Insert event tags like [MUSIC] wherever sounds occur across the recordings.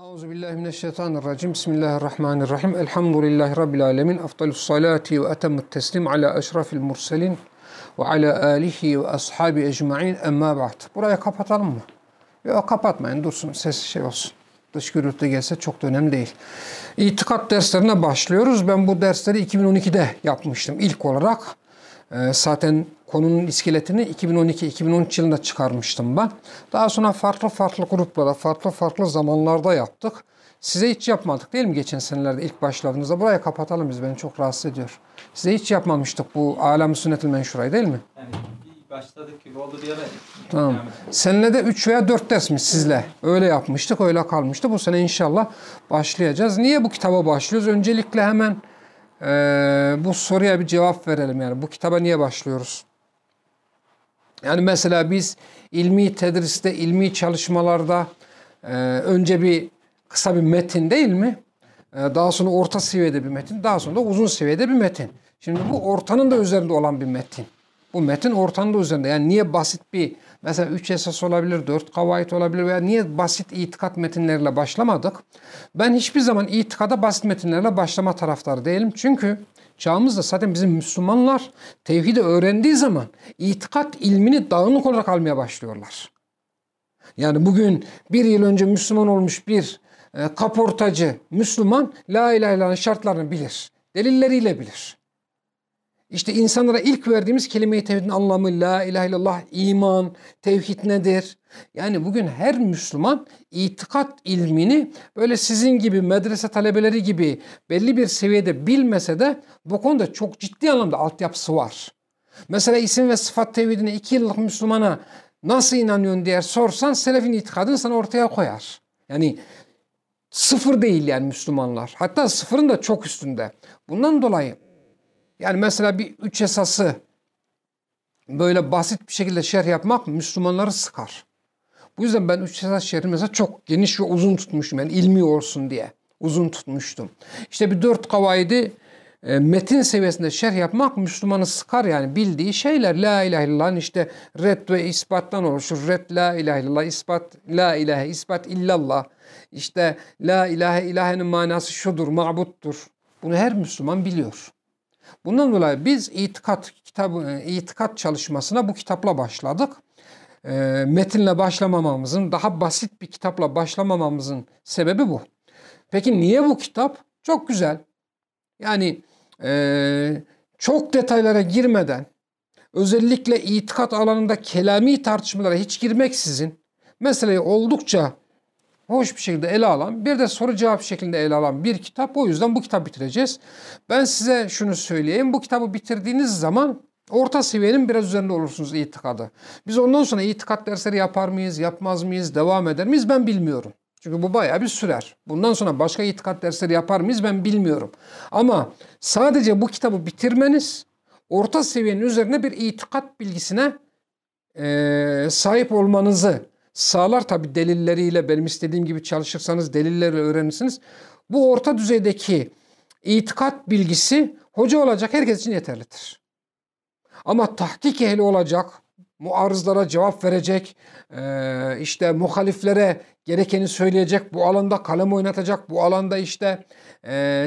Euzu billahi mineşşeytanirracim. Bismillahirrahmanirrahim. Elhamdülillahi rabbil alamin. Efdalus salati ve etemmut teslim ala eşrafil murselin ve ala alihi ve ashabi ecmaîn. Emma ba'd. Burayı kapatalım mı? Yok kapatmayın. Dursun. Ses şey olsun. Dış gürültü gelse çok da önemli değil. İtikat derslerine başlıyoruz. Ben bu dersleri 2012'de yapmıştım ilk olarak. Ee, zaten konunun iskeletini 2012-2013 yılında çıkarmıştım ben. Daha sonra farklı farklı gruplara, farklı farklı zamanlarda yaptık. Size hiç yapmadık değil mi geçen senelerde ilk başladığınızda? Burayı kapatalım biz, beni çok rahatsız ediyor. Size hiç yapmamıştık bu Alem-i Sünnet-ül Menşura'yı değil mi? Yani bir başladık gibi oldu diye Tamam. Seninle de 3 veya 4 ders mi sizle? Öyle yapmıştık, öyle kalmıştı. Bu sene inşallah başlayacağız. Niye bu kitaba başlıyoruz? Öncelikle hemen eee, bu soruya bir cevap verelim. Yani bu kitaba niye başlıyoruz? Yani mesela biz ilmi tedriste, ilmi çalışmalarda eee, önce bir kısa bir metin değil mi? Eee, daha sonra orta seviyede bir metin, daha sonra da uzun seviyede bir metin. Şimdi bu ortanın da üzerinde olan bir metin. Bu metin ortanın da üzerinde. Yani niye basit bir mesela 3 esas olabilir, 4 kavayet olabilir veya niye basit itikat metinleriyle başlamadık? Ben hiçbir zaman itikada basit metinlerle başlama taraftarı değilim. Çünkü çağımızda zaten bizim Müslümanlar tevhidi öğrendiği zaman itikat ilmini dağınık olarak almaya başlıyorlar. Yani bugün bir yıl önce Müslüman olmuş bir e, kaportacı Müslüman la ilahe illallah'ın şartlarını bilir. Delilleriyle bilir. İşte insanlara ilk verdiğimiz kelime-i tevhidin anlamı la ilahe illallah, iman, tevhid nedir? Yani bugün her Müslüman itikat ilmini böyle sizin gibi medrese talebeleri gibi belli bir seviyede bilmese de bu konuda çok ciddi anlamda altyapısı var. Mesela isim ve sıfat tevhidine iki yıllık Müslümana nasıl inanıyorsun diye sorsan selefin itikadını sana ortaya koyar. Yani sıfır değil yani Müslümanlar. Hatta sıfırın da çok üstünde. Bundan dolayı yani mesela bir üç esası böyle basit bir şekilde şerh yapmak Müslümanları sıkar. Bu yüzden ben üç esas şerhi mesela çok geniş ve uzun tutmuştum. Yani ilmi olsun diye uzun tutmuştum. İşte bir dört kavaidi e, metin seviyesinde şerh yapmak Müslümanı sıkar yani bildiği şeyler. La ilahe illallah'ın işte red ve ispattan oluşur. Red la ilahe illallah, ispat la ilahe, ispat illallah. İşte la ilahe ilahenin manası şudur, ma'buttur. Bunu her Müslüman biliyor. Bundan dolayı biz itikat kitabı, itikat çalışmasına bu kitapla başladık. E, metinle başlamamamızın, daha basit bir kitapla başlamamamızın sebebi bu. Peki niye bu kitap? Çok güzel. Yani e, çok detaylara girmeden, özellikle itikat alanında kelami tartışmalara hiç girmeksizin, meseleyi oldukça hoş bir şekilde ele alan, bir de soru cevap şeklinde ele alan bir kitap. O yüzden bu kitabı bitireceğiz. Ben size şunu söyleyeyim. Bu kitabı bitirdiğiniz zaman orta seviyenin biraz üzerinde olursunuz itikadı. Biz ondan sonra itikat dersleri yapar mıyız, yapmaz mıyız, devam eder miyiz ben bilmiyorum. Çünkü bu bayağı bir sürer. Bundan sonra başka itikat dersleri yapar mıyız ben bilmiyorum. Ama sadece bu kitabı bitirmeniz orta seviyenin üzerine bir itikat bilgisine eee, sahip olmanızı sağlar tabi delilleriyle benim istediğim gibi çalışırsanız delillerle öğrenirsiniz. Bu orta düzeydeki itikat bilgisi hoca olacak herkes için yeterlidir. Ama tahkik ehli olacak, muarızlara cevap verecek, işte muhaliflere gerekeni söyleyecek, bu alanda kalem oynatacak, bu alanda işte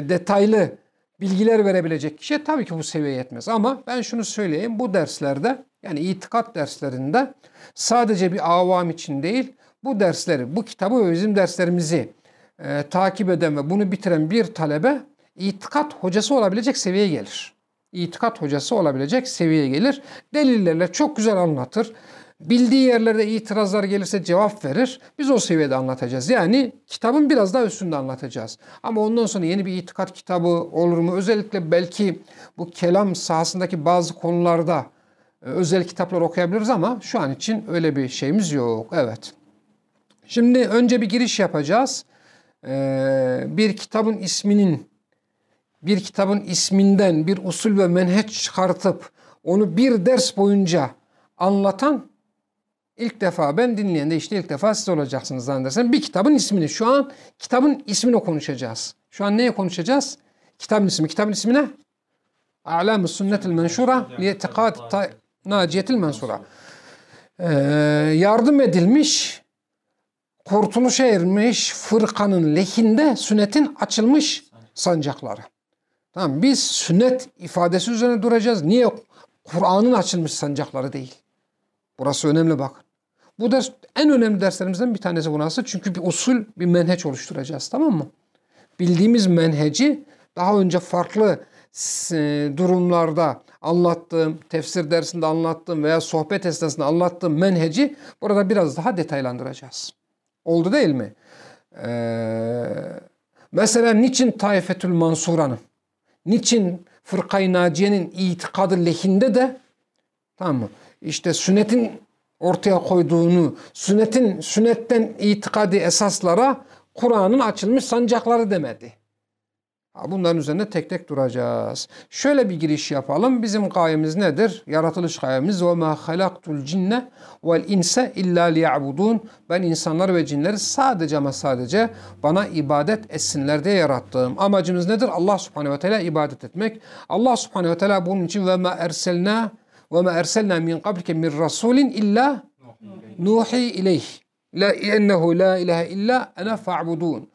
detaylı bilgiler verebilecek kişi tabii ki bu seviyeye yetmez. Ama ben şunu söyleyeyim bu derslerde yani itikat derslerinde sadece bir avam için değil bu dersleri, bu kitabı ve bizim derslerimizi e, takip eden ve bunu bitiren bir talebe itikat hocası olabilecek seviyeye gelir. İtikat hocası olabilecek seviyeye gelir. Delillerle çok güzel anlatır. Bildiği yerlerde itirazlar gelirse cevap verir. Biz o seviyede anlatacağız. Yani kitabın biraz daha üstünde anlatacağız. Ama ondan sonra yeni bir itikat kitabı olur mu? Özellikle belki bu kelam sahasındaki bazı konularda özel kitaplar okuyabiliriz ama şu an için öyle bir şeyimiz yok. Evet. Şimdi önce bir giriş yapacağız. Ee, bir kitabın isminin bir kitabın isminden bir usul ve menheç çıkartıp onu bir ders boyunca anlatan ilk defa ben dinleyen de işte ilk defa siz olacaksınız zannedersem. Bir kitabın ismini şu an kitabın ismini konuşacağız. Şu an neye konuşacağız? Kitabın ismi. Kitabın ismi ne? A'lam-ı sünnetil menşura li itikad naciyetil mensura. Ee, yardım edilmiş kurtuluşa ermiş fırkanın lehinde sünnetin açılmış sancakları. Tamam biz sünnet ifadesi üzerine duracağız. Niye? Kur'an'ın açılmış sancakları değil. Burası önemli bakın. Bu ders en önemli derslerimizden bir tanesi burası. Çünkü bir usul, bir menheç oluşturacağız tamam mı? Bildiğimiz menheci daha önce farklı e, durumlarda anlattığım, tefsir dersinde anlattığım veya sohbet esnasında anlattığım menheci burada biraz daha detaylandıracağız. Oldu değil mi? Ee, mesela niçin Taifetül Mansura'nın, niçin Fırkay Naciye'nin itikadı lehinde de tamam mı? İşte sünnetin ortaya koyduğunu, sünnetin sünnetten itikadi esaslara Kur'an'ın açılmış sancakları demedi. Bunların üzerinde tek tek duracağız. Şöyle bir giriş yapalım. Bizim gayemiz nedir? Yaratılış gayemiz ve ma halaktul cinne vel inse illa liya'budun. Ben insanlar ve cinleri sadece ama sadece bana ibadet etsinler diye yarattım. Amacımız nedir? Allah Subhanahu ve Teala ibadet etmek. Allah Subhanahu ve Teala bunun için ve ma erselna ve ma erselna min qablike min rasulin illa nuhi ileyh. La ennehu la ilahe illa ana fa'budun.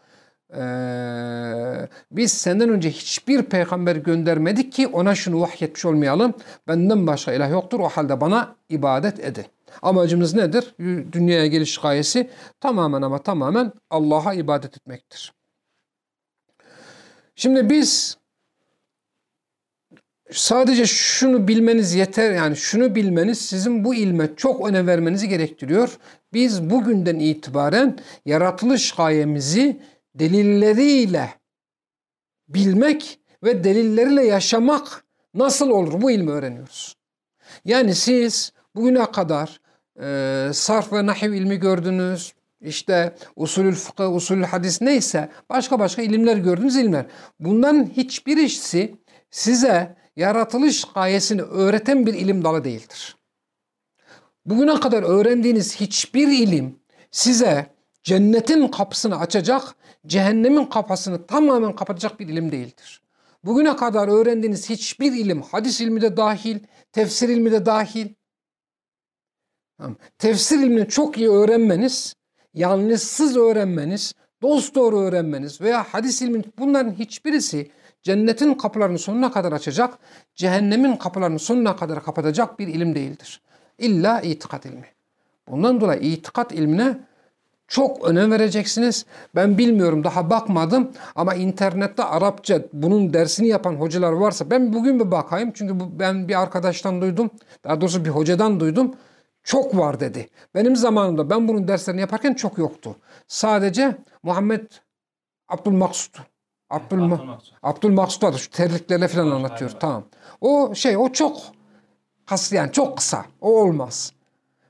Ee, biz senden önce hiçbir peygamber göndermedik ki ona şunu vahyetmiş olmayalım. Benden başka ilah yoktur. O halde bana ibadet edin. Amacımız nedir? Dünyaya geliş gayesi tamamen ama tamamen Allah'a ibadet etmektir. Şimdi biz sadece şunu bilmeniz yeter. Yani şunu bilmeniz sizin bu ilme çok önem vermenizi gerektiriyor. Biz bugünden itibaren yaratılış gayemizi delilleriyle bilmek ve delilleriyle yaşamak nasıl olur bu ilmi öğreniyoruz. Yani siz bugüne kadar e, sarf ve nahiv ilmi gördünüz, işte usulül fıkıh, usulül hadis neyse başka başka ilimler gördünüz ilimler. Bunların hiçbirisi size yaratılış gayesini öğreten bir ilim dalı değildir. Bugüne kadar öğrendiğiniz hiçbir ilim size cennetin kapısını açacak, cehennemin kapısını tamamen kapatacak bir ilim değildir. Bugüne kadar öğrendiğiniz hiçbir ilim, hadis ilmi de dahil, tefsir ilmi de dahil. Tefsir ilmini çok iyi öğrenmeniz, yanlışsız öğrenmeniz, dost doğru öğrenmeniz veya hadis ilmi bunların hiçbirisi cennetin kapılarını sonuna kadar açacak, cehennemin kapılarını sonuna kadar kapatacak bir ilim değildir. İlla itikat ilmi. Bundan dolayı itikat ilmine çok önem vereceksiniz. Ben bilmiyorum daha bakmadım ama internette Arapça bunun dersini yapan hocalar varsa ben bugün bir bakayım. Çünkü bu, ben bir arkadaştan duydum. Daha doğrusu bir hocadan duydum. Çok var dedi. Benim zamanımda ben bunun derslerini yaparken çok yoktu. Sadece Muhammed Abdülmaksud. Abdülma, Abdülmaksud var. Şu terliklerle falan anlatıyor. Tamam. O şey o çok yani çok kısa. O olmaz.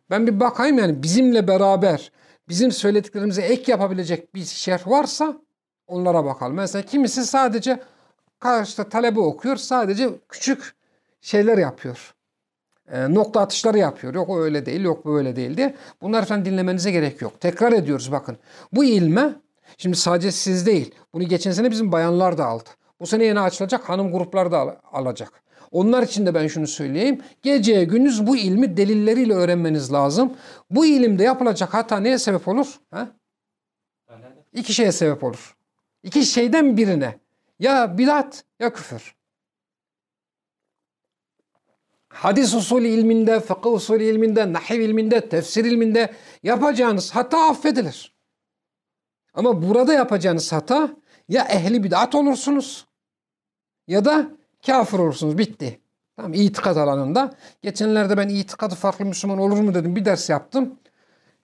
Ben bir bakayım yani bizimle beraber bizim söylediklerimize ek yapabilecek bir şerh varsa onlara bakalım. Mesela kimisi sadece karşıda talebe okuyor. Sadece küçük şeyler yapıyor. E, nokta atışları yapıyor. Yok o öyle değil, yok bu öyle değil diye. Bunları falan dinlemenize gerek yok. Tekrar ediyoruz bakın. Bu ilme şimdi sadece siz değil. Bunu geçen sene bizim bayanlar da aldı. Bu sene yeni açılacak hanım grupları da al alacak. Onlar için de ben şunu söyleyeyim. Geceye gündüz bu ilmi delilleriyle öğrenmeniz lazım. Bu ilimde yapılacak hata neye sebep olur? Ha? İki şeye sebep olur. İki şeyden birine. Ya bidat ya küfür. Hadis usulü ilminde, fıkıh usulü ilminde, nahiv ilminde, tefsir ilminde yapacağınız hata affedilir. Ama burada yapacağınız hata ya ehli bidat olursunuz ya da kafir olursunuz. Bitti. Tamam itikat alanında. Geçenlerde ben itikadı farklı Müslüman olur mu dedim. Bir ders yaptım.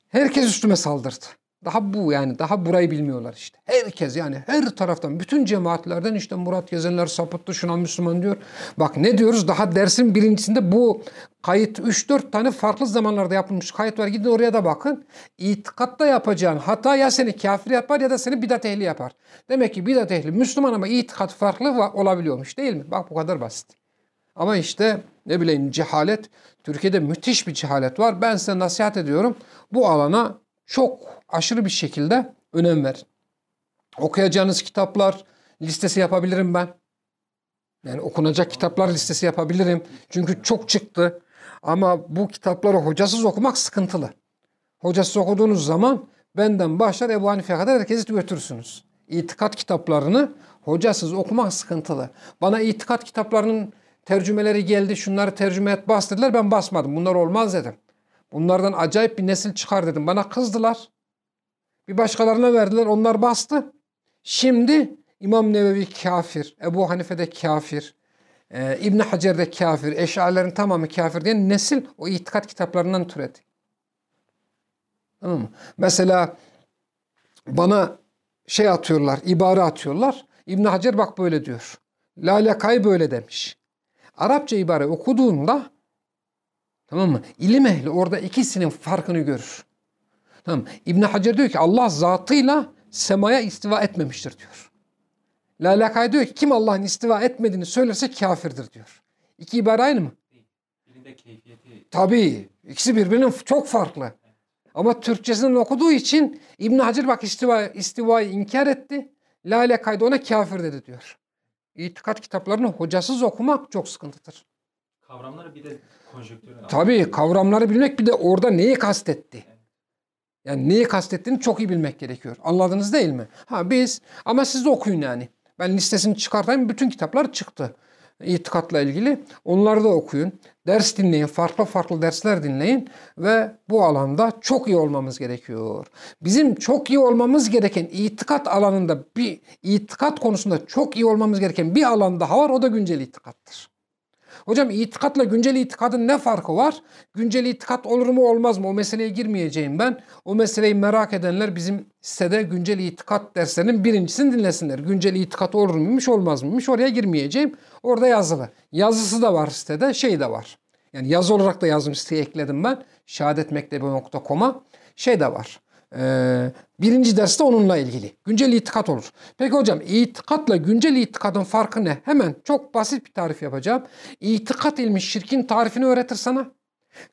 Herkes üstüme saldırdı. Daha bu yani daha burayı bilmiyorlar işte. Herkes yani her taraftan bütün cemaatlerden işte Murat Gezenler sapıttı şuna Müslüman diyor. Bak ne diyoruz daha dersin birincisinde bu kayıt 3-4 tane farklı zamanlarda yapılmış kayıt var. Gidin oraya da bakın. İtikatta yapacağın hata ya seni kafir yapar ya da seni bidat ehli yapar. Demek ki bidat ehli Müslüman ama itikat farklı olabiliyormuş değil mi? Bak bu kadar basit. Ama işte ne bileyim cehalet. Türkiye'de müthiş bir cehalet var. Ben size nasihat ediyorum. Bu alana çok aşırı bir şekilde önem ver. Okuyacağınız kitaplar listesi yapabilirim ben. Yani okunacak kitaplar listesi yapabilirim. Çünkü çok çıktı. Ama bu kitapları hocasız okumak sıkıntılı. Hocasız okuduğunuz zaman Benden başlar Ebu Hanife'ye kadar herkesi götürürsünüz. İtikat kitaplarını hocasız okumak sıkıntılı. Bana itikat kitaplarının tercümeleri geldi, şunları tercüme et bas. Ben basmadım. Bunlar olmaz dedim. Bunlardan acayip bir nesil çıkar dedim. Bana kızdılar. Bir başkalarına verdiler. Onlar bastı. Şimdi İmam Nevevi kafir, Ebu Hanife de kafir, e, İbn Hacer de kafir, Eşarilerin tamamı kafir diyen nesil o itikat kitaplarından türedi. Tamam mı? Mesela bana şey atıyorlar, ibare atıyorlar. İbn Hacer bak böyle diyor. Lalekay böyle demiş. Arapça ibare okuduğunda tamam mı? İlim ehli orada ikisinin farkını görür. Tamam. İbn Hacer diyor ki Allah zatıyla semaya istiva etmemiştir diyor. Lalakay diyor ki kim Allah'ın istiva etmediğini söylerse kafirdir diyor. İki ibare aynı mı? Birinde keyfiyeti Tabii. İkisi birbirinin çok farklı. Ama Türkçesinden okuduğu için İbn Hacer bak istiva, istivayı inkar etti. Lalakay da ona kafir dedi diyor. İtikat kitaplarını hocasız okumak çok sıkıntıdır. Kavramları bir de konjonktürün Tabii kavramları bilmek bir de orada neyi kastetti. Yani neyi kastettiğini çok iyi bilmek gerekiyor. Anladınız değil mi? Ha biz ama siz de okuyun yani. Ben listesini çıkartayım bütün kitaplar çıktı. İtikatla ilgili. Onları da okuyun. Ders dinleyin. Farklı farklı dersler dinleyin. Ve bu alanda çok iyi olmamız gerekiyor. Bizim çok iyi olmamız gereken itikat alanında bir itikat konusunda çok iyi olmamız gereken bir alan daha var. O da güncel itikattır. Hocam itikatla güncel itikadın ne farkı var? Güncel itikat olur mu olmaz mı? O meseleye girmeyeceğim ben. O meseleyi merak edenler bizim sitede güncel itikat derslerinin birincisini dinlesinler. Güncel itikat olur muymuş olmaz mıymış oraya girmeyeceğim. Orada yazılı. Yazısı da var sitede şey de var. Yani yazı olarak da yazdım siteye ekledim ben. Şehadetmektebi.com'a şey de var. Ee, birinci derste onunla ilgili. Güncel itikat olur. Peki hocam itikatla güncel itikadın farkı ne? Hemen çok basit bir tarif yapacağım. İtikat ilmi şirkin tarifini öğretir sana.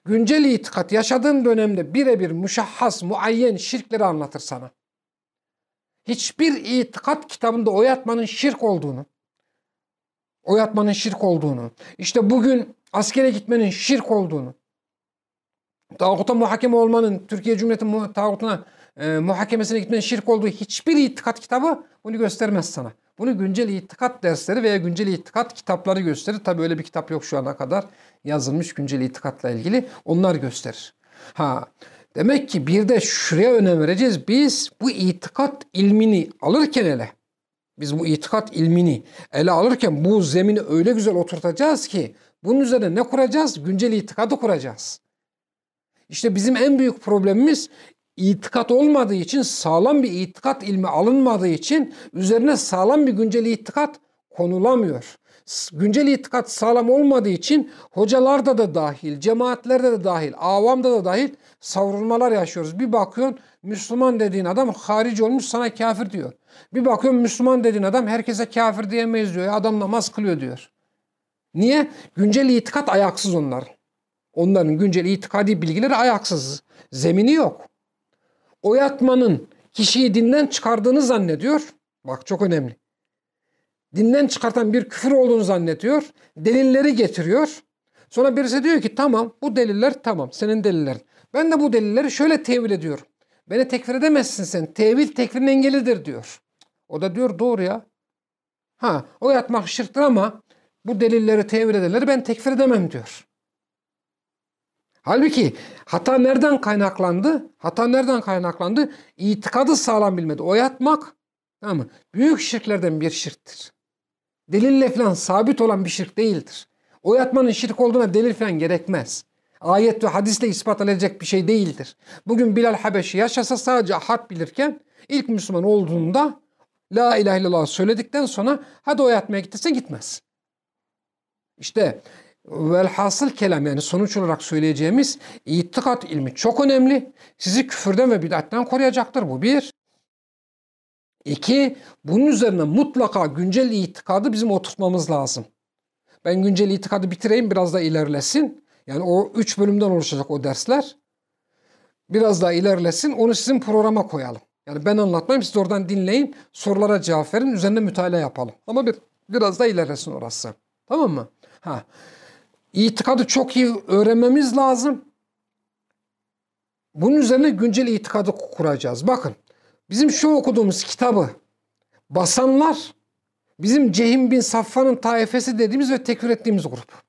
Güncel itikat yaşadığın dönemde birebir müşahhas, muayyen şirkleri anlatır sana. Hiçbir itikat kitabında oyatmanın şirk olduğunu, oyatmanın şirk olduğunu, işte bugün askere gitmenin şirk olduğunu, tağuta muhakeme olmanın, Türkiye Cumhuriyeti mu- tağutuna e, muhakemesine gitmenin şirk olduğu hiçbir itikat kitabı bunu göstermez sana. Bunu güncel itikat dersleri veya güncel itikat kitapları gösterir. Tabi öyle bir kitap yok şu ana kadar yazılmış güncel itikatla ilgili. Onlar gösterir. Ha demek ki bir de şuraya önem vereceğiz. Biz bu itikat ilmini alırken ele biz bu itikat ilmini ele alırken bu zemini öyle güzel oturtacağız ki bunun üzerine ne kuracağız? Güncel itikadı kuracağız. İşte bizim en büyük problemimiz itikat olmadığı için, sağlam bir itikat ilmi alınmadığı için üzerine sağlam bir güncel itikat konulamıyor. Güncel itikat sağlam olmadığı için hocalarda da dahil, cemaatlerde de dahil, avamda da dahil savrulmalar yaşıyoruz. Bir bakıyorsun Müslüman dediğin adam harici olmuş sana kafir diyor. Bir bakıyorsun Müslüman dediğin adam herkese kafir diyemeyiz diyor. Adam namaz kılıyor diyor. Niye? Güncel itikat ayaksız onların. Onların güncel itikadi bilgileri ayaksız. Zemini yok. Oyatmanın kişiyi dinden çıkardığını zannediyor. Bak çok önemli. Dinden çıkartan bir küfür olduğunu zannediyor. Delilleri getiriyor. Sonra birisi diyor ki tamam bu deliller tamam senin delillerin. Ben de bu delilleri şöyle tevil ediyorum. Beni tekfir edemezsin sen. Tevil tekfirin engelidir diyor. O da diyor doğru ya. Ha o yatmak şirktir ama bu delilleri tevil edenleri ben tekfir edemem diyor. Halbuki hata nereden kaynaklandı? Hata nereden kaynaklandı? İtikadı sağlam bilmedi. O yatmak tamam mı? Büyük şirklerden bir şirktir. Delille falan sabit olan bir şirk değildir. O yatmanın şirk olduğuna delil falan gerekmez. Ayet ve hadisle ispat edilecek bir şey değildir. Bugün Bilal Habeşi yaşasa sadece ahad bilirken ilk Müslüman olduğunda La ilahe illallah söyledikten sonra hadi o yatmaya gittirsen gitmez. İşte velhasıl kelam yani sonuç olarak söyleyeceğimiz itikat ilmi çok önemli. Sizi küfürden ve bid'atten koruyacaktır bu bir. İki, bunun üzerine mutlaka güncel itikadı bizim oturtmamız lazım. Ben güncel itikadı bitireyim biraz da ilerlesin. Yani o üç bölümden oluşacak o dersler. Biraz daha ilerlesin onu sizin programa koyalım. Yani ben anlatmayayım siz oradan dinleyin sorulara cevap verin üzerine mütalaa yapalım. Ama bir, biraz da ilerlesin orası. Tamam mı? Ha. İtikadı çok iyi öğrenmemiz lazım. bunun üzerine güncel itikadı kuracağız. Bakın bizim şu okuduğumuz kitabı basanlar bizim Cehim bin Safvan'ın taifesi dediğimiz ve tekfir ettiğimiz grup.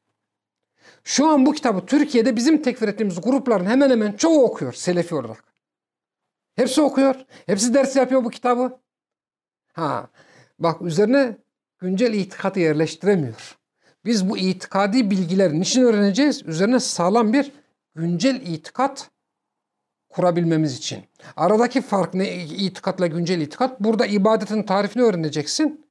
Şu an bu kitabı Türkiye'de bizim tekfir ettiğimiz grupların hemen hemen çoğu okuyor Selefi olarak. Hepsi okuyor. Hepsi ders yapıyor bu kitabı. Ha, bak üzerine güncel itikadı yerleştiremiyor. Biz bu itikadi bilgileri niçin öğreneceğiz? Üzerine sağlam bir güncel itikat kurabilmemiz için. Aradaki fark ne itikatla güncel itikat? Burada ibadetin tarifini öğreneceksin.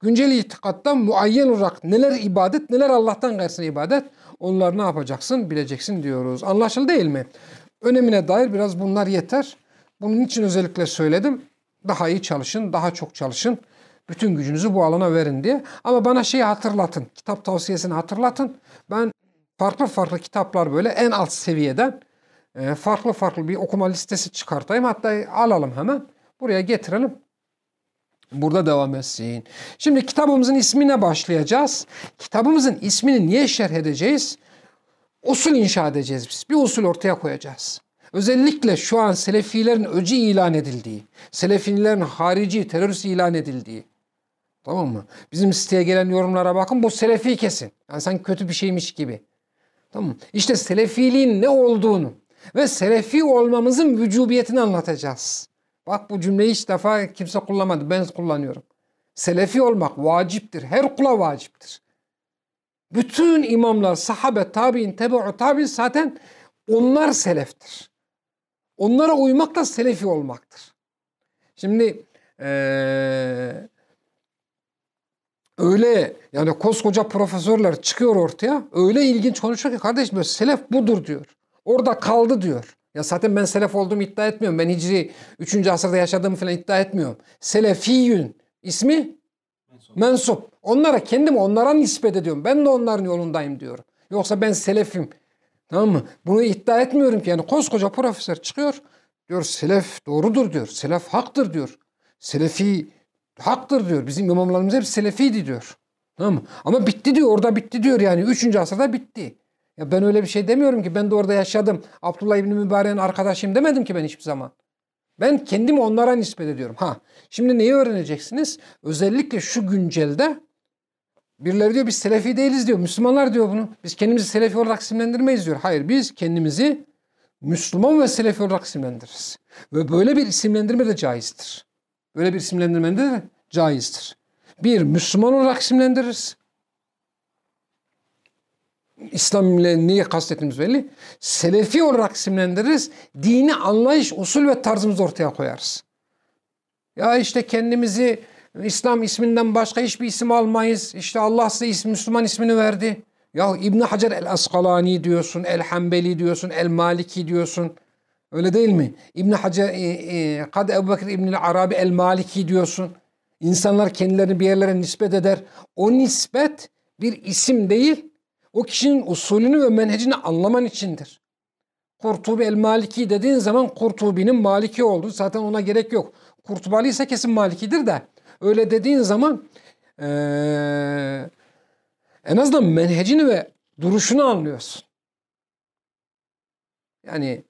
Güncel itikatta muayyen olarak neler ibadet, neler Allah'tan gayrısına ibadet onları ne yapacaksın bileceksin diyoruz. Anlaşıldı değil mi? Önemine dair biraz bunlar yeter. Bunun için özellikle söyledim. Daha iyi çalışın, daha çok çalışın. Bütün gücünüzü bu alana verin diye. Ama bana şeyi hatırlatın. Kitap tavsiyesini hatırlatın. Ben farklı farklı kitaplar böyle en alt seviyeden e, farklı farklı bir okuma listesi çıkartayım. Hatta alalım hemen. Buraya getirelim. Burada devam etsin. Şimdi kitabımızın ismine başlayacağız. Kitabımızın ismini niye şerh edeceğiz? Usul inşa edeceğiz biz. Bir usul ortaya koyacağız. Özellikle şu an Selefilerin öcü ilan edildiği, Selefilerin harici, terörist ilan edildiği. Tamam mı? Bizim siteye gelen yorumlara bakın bu Selefi kesin. Yani sanki kötü bir şeymiş gibi. Tamam mı? İşte Selefiliğin ne olduğunu ve Selefi olmamızın vücubiyetini anlatacağız. Bak bu cümleyi hiç defa kimse kullanmadı. Ben kullanıyorum. Selefi olmak vaciptir. Her kula vaciptir. Bütün imamlar, sahabe, tabi'in, tebe'u tabi'in zaten onlar seleftir. Onlara uymak da selefi olmaktır. Şimdi ee, öyle yani koskoca profesörler çıkıyor ortaya öyle ilginç konuşuyor ki kardeşim diyor, selef budur diyor. Orada kaldı diyor. Ya zaten ben selef olduğumu iddia etmiyorum. Ben Hicri 3. asırda yaşadığımı falan iddia etmiyorum. Selefiyün ismi mensup. mensup. Onlara kendim onlara nispet ediyorum. Ben de onların yolundayım diyorum. Yoksa ben selefim. Tamam mı? Bunu iddia etmiyorum ki. Yani koskoca profesör çıkıyor. Diyor selef doğrudur diyor. Selef haktır diyor. Selefi haktır diyor. Bizim imamlarımız hep selefiydi diyor. Tamam mı? Ama bitti diyor. Orada bitti diyor yani. Üçüncü asırda bitti. Ya ben öyle bir şey demiyorum ki. Ben de orada yaşadım. Abdullah İbni Mübarek'in arkadaşıyım demedim ki ben hiçbir zaman. Ben kendimi onlara nispet ediyorum. Ha, şimdi neyi öğreneceksiniz? Özellikle şu güncelde birileri diyor biz Selefi değiliz diyor. Müslümanlar diyor bunu. Biz kendimizi Selefi olarak isimlendirmeyiz diyor. Hayır biz kendimizi Müslüman ve Selefi olarak isimlendiririz. Ve böyle bir isimlendirme de caizdir. Böyle bir isimlendirme de caizdir. Bir, Müslüman olarak isimlendiririz. İslam ile neyi kastettiğimiz belli. Selefi olarak isimlendiririz. Dini anlayış, usul ve tarzımızı ortaya koyarız. Ya işte kendimizi İslam isminden başka hiçbir isim almayız. İşte Allah size ismi, Müslüman ismini verdi. Ya İbn Hacer el Askalani diyorsun, el Hanbeli diyorsun, el Maliki diyorsun. Öyle değil mi? İbn Hacer e, e, Kad Ebu Bekir İbn Arabi el Maliki diyorsun. İnsanlar kendilerini bir yerlere nispet eder. O nispet bir isim değil, o kişinin usulünü ve menhecini anlaman içindir. Kurtubi el Maliki dediğin zaman Kurtubi'nin Maliki olduğu zaten ona gerek yok. Kurtubali ise kesin Malikidir de. Öyle dediğin zaman ee, en azından menhecini ve duruşunu anlıyorsun. Yani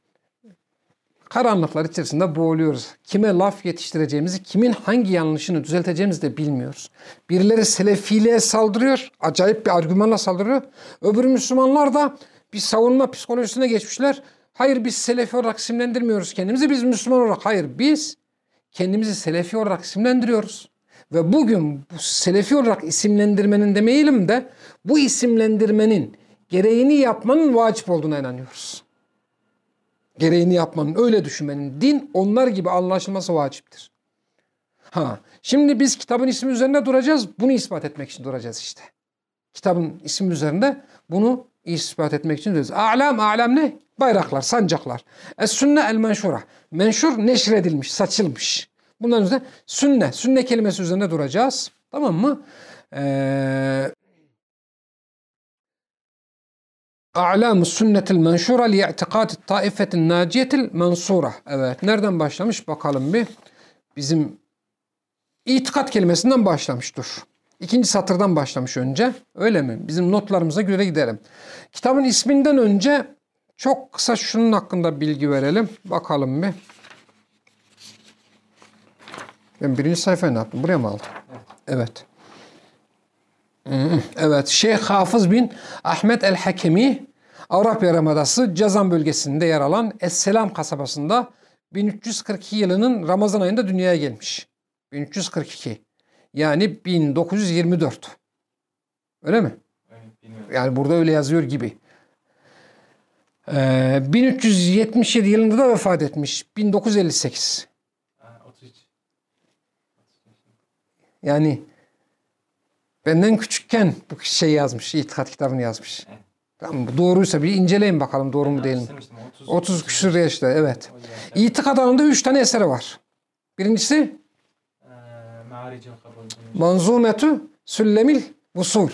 karanlıklar içerisinde boğuluyoruz. Kime laf yetiştireceğimizi, kimin hangi yanlışını düzelteceğimizi de bilmiyoruz. Birileri selefiliğe saldırıyor, acayip bir argümanla saldırıyor. Öbür Müslümanlar da bir savunma psikolojisine geçmişler. Hayır biz selefi olarak isimlendirmiyoruz kendimizi, biz Müslüman olarak. Hayır biz kendimizi selefi olarak isimlendiriyoruz. Ve bugün bu selefi olarak isimlendirmenin demeyelim de bu isimlendirmenin gereğini yapmanın vacip olduğuna inanıyoruz. Gereğini yapmanın, öyle düşünmenin, din onlar gibi anlaşılması vaciptir. Ha, şimdi biz kitabın ismi üzerinde duracağız. Bunu ispat etmek için duracağız işte. Kitabın ismi üzerinde bunu ispat etmek için duracağız. A'lam, a'lam ne? Bayraklar, sancaklar. Es-sünne el-menşura. Menşur neşredilmiş, saçılmış. Bunların üzerine sünne, sünne kelimesi üzerinde duracağız. Tamam mı? Ee, A'lam sünnetil menşura li i'tikad taifetin naciyetil mensura. Evet. Nereden başlamış bakalım bir. Bizim itikat kelimesinden başlamış dur. İkinci satırdan başlamış önce. Öyle mi? Bizim notlarımıza göre gidelim. Kitabın isminden önce Çok kısa şunun hakkında bilgi verelim. Bakalım bir. Ben birinci sayfayı ne yaptım? Buraya mı aldım? Evet. Evet. Şeyh Hafız bin Ahmet el-Hakemi Avrupya Yarımadası Cazan bölgesinde yer alan Es-Selam kasabasında 1342 yılının Ramazan ayında dünyaya gelmiş. 1342. Yani 1924. Öyle mi? Bilmiyorum. Yani burada öyle yazıyor gibi. Ee, 1377 yılında da vefat etmiş. 1958. Ha, 33. Yani benden küçükken bu şey yazmış, itikat kitabını yazmış. Evet. Tamam? Doğruysa bir inceleyin bakalım doğru mu değil mi? Araştırmıştım, 30, 30 küsur yaşta evet. İtikat alanında 3 tane eseri var. Birincisi Ee. Manzumetu Süllemil Vusul.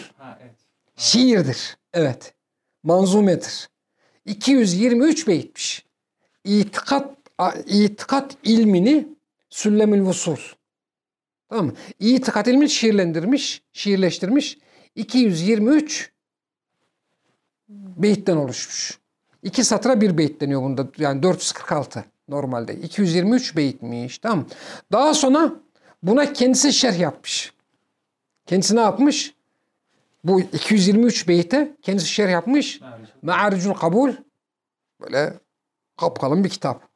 Şiirdir. Evet. Manzumedir. 223 beyitmiş. İtikat, itikat ilmini Süllemül Vusul. Tamam mı? İtikat ilmini şiirlendirmiş, şiirleştirmiş. 223 beyitten oluşmuş. İki satıra bir beyit deniyor bunda. Yani 446 normalde. 223 beyitmiş. Tamam. Daha sonra buna kendisi şerh yapmış. Kendisi ne yapmış? Bu 223 beyte kendisi şerh yapmış. Me'aricul Kabul böyle kapkalın bir kitap.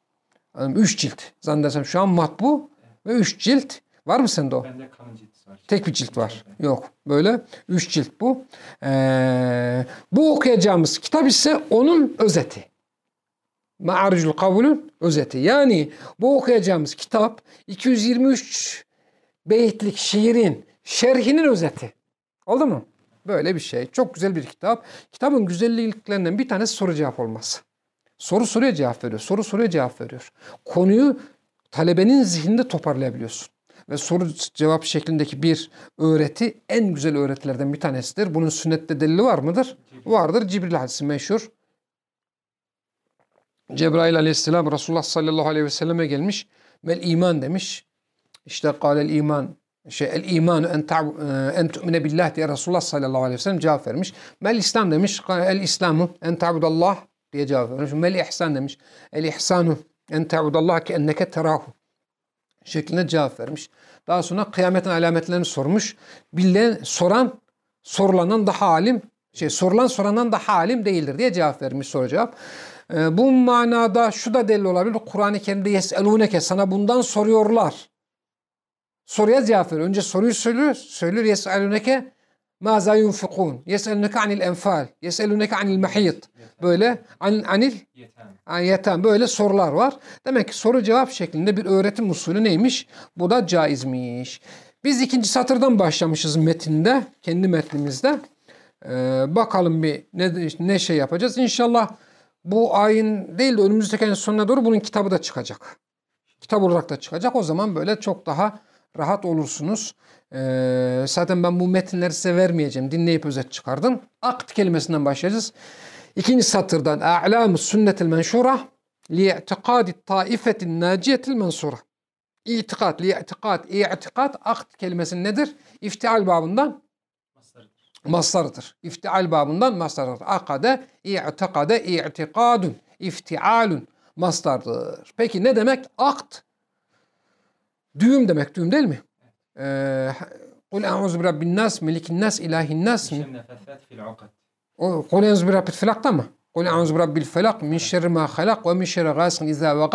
Yani üç cilt. Zannedersem şu an matbu ve üç cilt. Var mı sende o? Bende kalın cilt. Tek bir cilt var. Yok. Böyle üç cilt bu. Ee, bu okuyacağımız kitap ise onun özeti. Ma'aricul Kabul'ün özeti. Yani bu okuyacağımız kitap 223 beyitlik şiirin şerhinin özeti. Oldu mu? Böyle bir şey. Çok güzel bir kitap. Kitabın güzelliklerinden bir tanesi soru cevap olması. Soru soruya cevap veriyor. Soru soruya cevap veriyor. Konuyu talebenin zihninde toparlayabiliyorsun. Ve soru cevap şeklindeki bir öğreti en güzel öğretilerden bir tanesidir. Bunun sünnette delili var mıdır? Vardır. Cibril hadisi meşhur. Cebrail aleyhisselam Resulullah sallallahu aleyhi ve selleme gelmiş. Mel iman demiş. İşte kâlel iman şey el imanu en ta'bu en tu'mine billah diye Resulullah sallallahu aleyhi ve sellem cevap vermiş. Mel İslam demiş. El İslamu en ta'budallah diye cevap vermiş. Mel ihsan demiş. El ihsanu en ta'budallah ki enneke terahu şeklinde cevap vermiş. Daha sonra kıyametin alametlerini sormuş. Bilen, soran sorulanan daha alim şey sorulan sorandan daha alim değildir diye cevap vermiş soru cevap. Ee, bu manada şu da delil olabilir. Kur'an-ı Kerim'de yeseluneke sana bundan soruyorlar. Soruya cevap veriyor. Önce soruyu söylüyor. Söylüyor yeseluneke maza yunfikun. Yeseluneke anil enfal. Yeseluneke anil mahit. Böyle an, anil. Ayetten böyle sorular var. Demek ki soru cevap şeklinde bir öğretim usulü neymiş? Bu da caizmiş. Biz ikinci satırdan başlamışız metinde, kendi metnimizde. Ee, bakalım bir ne, ne şey yapacağız. İnşallah bu ayın değil de önümüzdeki ayın sonuna doğru bunun kitabı da çıkacak. Kitap olarak da çıkacak. O zaman böyle çok daha rahat olursunuz. Ee, zaten ben bu metinleri size vermeyeceğim. Dinleyip özet çıkardım. Akt kelimesinden başlayacağız. İkinci satırdan a'lam sünnetil menşura li'tiqadi taifetin naciyetil mensura. İtikad, li'tikad, i'tikad akt kelimesi nedir? İftial babından mastarıdır. İftial babından mastarıdır. Akade, i'tikade, i'tikadun, iftialun mastardır. Peki ne demek? Akt düğüm demek. Düğüm değil mi? Kul e'uzu bi rabbin nas, melikin nas, ilahin nas. Ukad. O Kul e'uzu bi rabbil felak'ta mı? Kul e'uzu bi rabbil felak min şerri ma halak ve min şerri gasikin izâ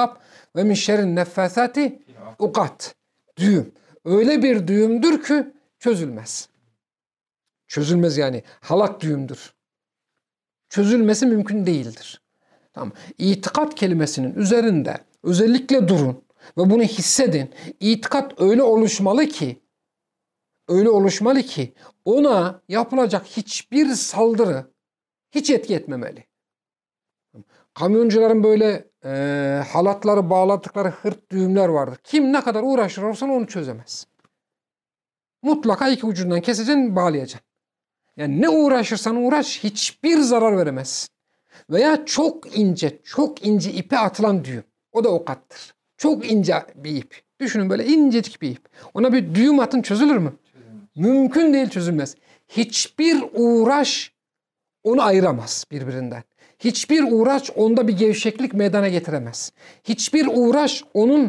ve min şerri ukat. Düğüm. Öyle bir düğümdür ki çözülmez. Çözülmez yani. Halat düğümdür. Çözülmesi mümkün değildir. Tamam. İtikat kelimesinin üzerinde özellikle durun ve bunu hissedin. İtikat öyle oluşmalı ki öyle oluşmalı ki ona yapılacak hiçbir saldırı hiç etki etmemeli. Kamyoncuların böyle e, halatları bağladıkları hırt düğümler vardır. Kim ne kadar uğraşır olsan onu çözemez. Mutlaka iki ucundan keseceksin, bağlayacaksın. Yani ne uğraşırsan uğraş hiçbir zarar veremezsin. Veya çok ince, çok ince ipe atılan düğüm. O da okattır. Çok ince bir ip. Düşünün böyle incecik bir ip. Ona bir düğüm atın çözülür mü? Çözülmüş. Mümkün değil çözülmez. Hiçbir uğraş onu ayıramaz birbirinden. Hiçbir uğraş onda bir gevşeklik meydana getiremez. Hiçbir uğraş onun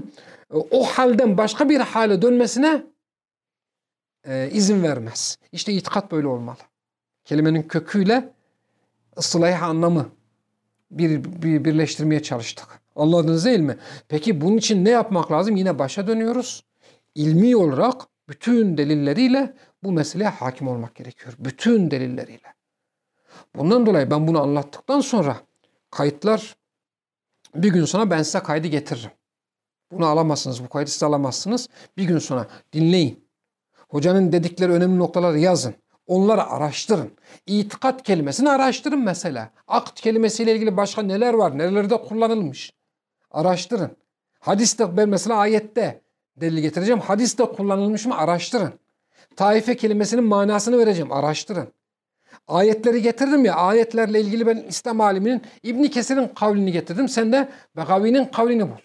e, o halden başka bir hale dönmesine e, izin vermez. İşte itikat böyle olmalı. Kelimenin köküyle ıslahi anlamı bir, bir birleştirmeye çalıştık. Anladınız değil mi? Peki bunun için ne yapmak lazım? Yine başa dönüyoruz. İlmi olarak bütün delilleriyle bu meseleye hakim olmak gerekiyor. Bütün delilleriyle. Bundan dolayı ben bunu anlattıktan sonra kayıtlar bir gün sonra ben size kaydı getiririm. Bunu alamazsınız. Bu kaydı siz alamazsınız. Bir gün sonra dinleyin. Hocanın dedikleri önemli noktaları yazın. Onları araştırın. İtikat kelimesini araştırın mesela. Akt kelimesiyle ilgili başka neler var? Nerelerde kullanılmış? Araştırın. Hadiste ben mesela ayette delil getireceğim. Hadiste kullanılmış mı? Araştırın. Taife kelimesinin manasını vereceğim. Araştırın. Ayetleri getirdim ya. Ayetlerle ilgili ben İslam aliminin İbni Kesir'in kavlini getirdim. Sen de Begavi'nin kavlini bul.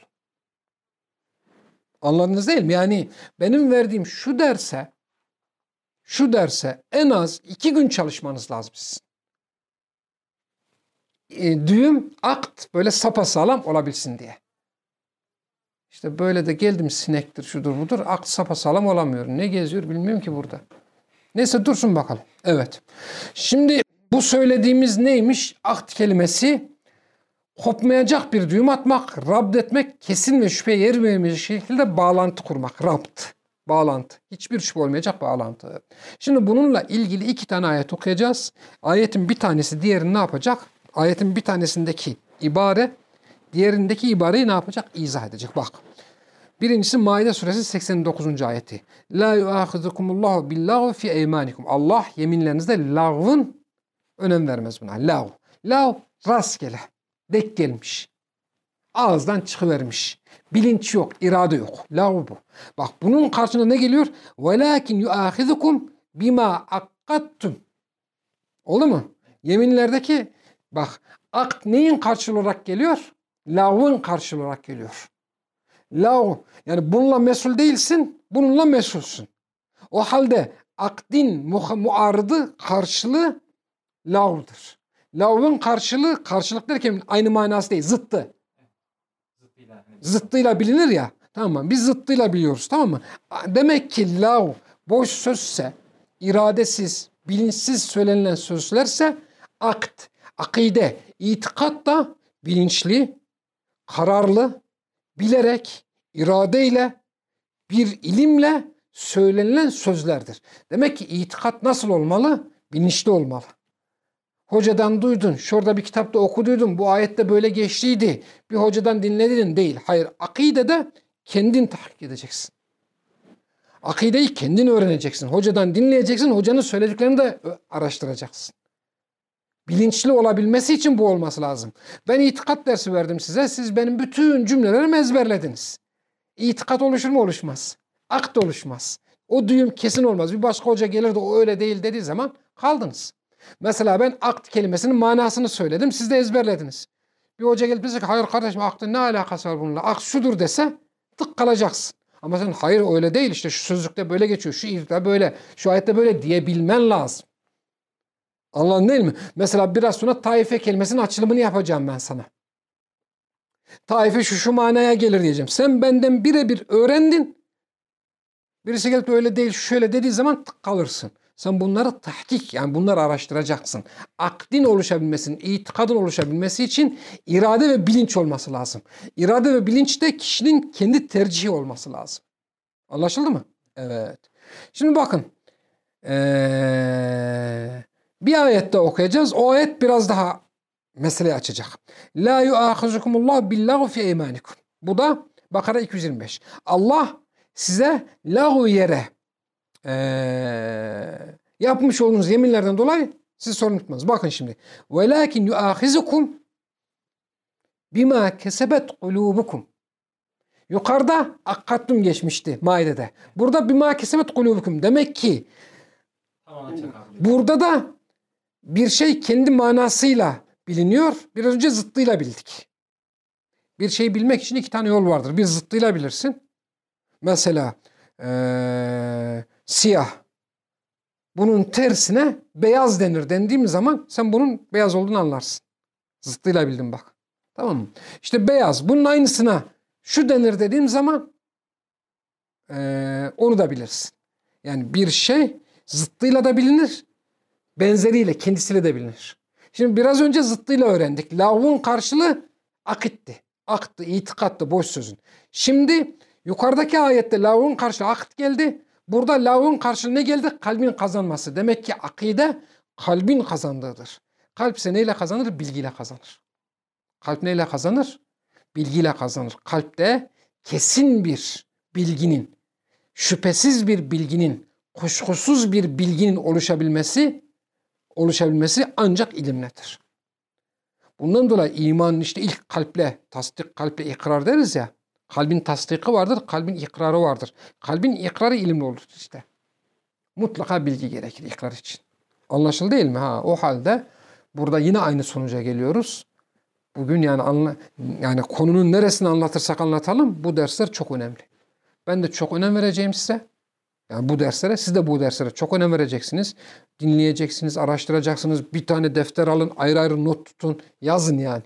Anladınız değil mi? Yani benim verdiğim şu derse şu derse en az iki gün çalışmanız lazım sizin. E, düğüm, akt böyle sapasağlam olabilsin diye. İşte böyle de geldim sinektir, şudur budur. Akt sapasağlam olamıyor. Ne geziyor bilmiyorum ki burada. Neyse dursun bakalım. Evet. Şimdi bu söylediğimiz neymiş? Akt kelimesi kopmayacak bir düğüm atmak, rabt etmek, kesin ve şüphe yer vermeyecek şekilde bağlantı kurmak. Rabt, bağlantı. Hiçbir şüphe olmayacak bağlantı. Şimdi bununla ilgili iki tane ayet okuyacağız. Ayetin bir tanesi diğerini ne yapacak? Ayetin bir tanesindeki ibare, diğerindeki ibareyi ne yapacak? İzah edecek. Bak. Birincisi Maide suresi 89. ayeti. La yuahizukumullahu billahu fi eymanikum. Allah yeminlerinizde lağvın önem vermez buna. Lav. Lav rastgele. Dek gelmiş. Ağızdan çıkıvermiş. Bilinç yok, irade yok. Lav bu. Bak bunun karşına ne geliyor? Velakin yuahizukum bima akkattum. Oldu mu? Yeminlerdeki bak akt neyin karşılığı olarak geliyor? Lavın karşılığı olarak geliyor. Lav yani bununla mesul değilsin, bununla mesulsün. O halde akdin muarıdı karşılığı lavdır. Lavın karşılığı karşılık derken aynı manası değil, zıttı. Zıttıyla. hani Zıttıyla bilinir ya. Tamam mı? Biz zıttıyla biliyoruz tamam mı? Demek ki lav boş sözse, iradesiz, bilinçsiz söylenilen sözlerse akt, akide, itikat da bilinçli, kararlı, bilerek, iradeyle, bir ilimle söylenilen sözlerdir. Demek ki itikat nasıl olmalı? Bilinçli olmalı. Hocadan duydun, şurada bir kitapta okuduydun, bu ayette böyle geçtiydi. Bir hocadan dinledin değil. Hayır, akidede kendin tahkik edeceksin. Akideyi kendin öğreneceksin. Hocadan dinleyeceksin, hocanın söylediklerini de araştıracaksın. Bilinçli olabilmesi için bu olması lazım. Ben itikat dersi verdim size. Siz benim bütün cümlelerimi ezberlediniz. İtikat oluşur mu? Oluşmaz. Akt oluşmaz. O düğüm kesin olmaz. Bir başka hoca gelir de o öyle değil dediği zaman kaldınız. Mesela ben akt kelimesinin manasını söyledim. Siz de ezberlediniz. Bir hoca gelip dese ki hayır kardeşim aktın ne alakası var bununla? Akt şudur dese tık kalacaksın. Ama sen hayır öyle değil işte şu sözlükte böyle geçiyor, şu irde böyle, şu ayette böyle diyebilmen lazım. Anladın değil mi? Mesela biraz sonra taife kelimesinin açılımını yapacağım ben sana. Taife şu şu manaya gelir diyeceğim. Sen benden birebir öğrendin. Birisi gelip öyle değil şöyle dediği zaman tık kalırsın. Sen bunları tahkik yani bunları araştıracaksın. Akdin oluşabilmesinin, itikadın oluşabilmesi için irade ve bilinç olması lazım. İrade ve bilinç de kişinin kendi tercihi olması lazım. Anlaşıldı mı? Evet. Şimdi bakın. Ee, bir ayette okuyacağız. O ayet biraz daha meseleyi açacak. La yuahizukumullah billahu fi eymanikum. Bu da Bakara 225. Allah size lahu yere ee, yapmış olduğunuz yeminlerden dolayı sizi sorun tutmaz. Bakın şimdi. Velakin yuahizukum bima kesebet kulubukum. Yukarıda akkattum geçmişti Maide'de. Burada bima kesebet kulubukum. Demek ki burada da bir şey kendi manasıyla biliniyor. Biraz önce zıttıyla bildik. Bir şeyi bilmek için iki tane yol vardır. Bir zıttıyla bilirsin. Mesela ee, siyah. Bunun tersine beyaz denir dendiğim zaman sen bunun beyaz olduğunu anlarsın. Zıttıyla bildim bak. Tamam mı? İşte beyaz. Bunun aynısına şu denir dediğim zaman eee, onu da bilirsin. Yani bir şey zıttıyla da bilinir. Benzeriyle, kendisiyle de bilinir. Şimdi biraz önce zıttıyla öğrendik. Lavun karşılığı akitti. Aktı, itikattı, boş sözün. Şimdi yukarıdaki ayette lavun karşılığı akit geldi. Burada lavun karşılığı ne geldi? Kalbin kazanması. Demek ki akide kalbin kazandığıdır. Kalp ise neyle kazanır? Bilgiyle kazanır. Kalp neyle kazanır? Bilgiyle kazanır. Kalpte kesin bir bilginin, şüphesiz bir bilginin, kuşkusuz bir bilginin oluşabilmesi, oluşabilmesi ancak ilimledir. Bundan dolayı iman işte ilk kalple, tasdik kalple ikrar deriz ya. Kalbin tasdiki vardır, kalbin ikrarı vardır. Kalbin ikrarı ilimli olur işte. Mutlaka bilgi gerekir ikrar için. Anlaşıldı değil mi? Ha, o halde burada yine aynı sonuca geliyoruz. Bugün yani anla, yani konunun neresini anlatırsak anlatalım bu dersler çok önemli. Ben de çok önem vereceğim size. Yani bu derslere siz de bu derslere çok önem vereceksiniz. Dinleyeceksiniz, araştıracaksınız. Bir tane defter alın, ayrı ayrı not tutun. Yazın yani.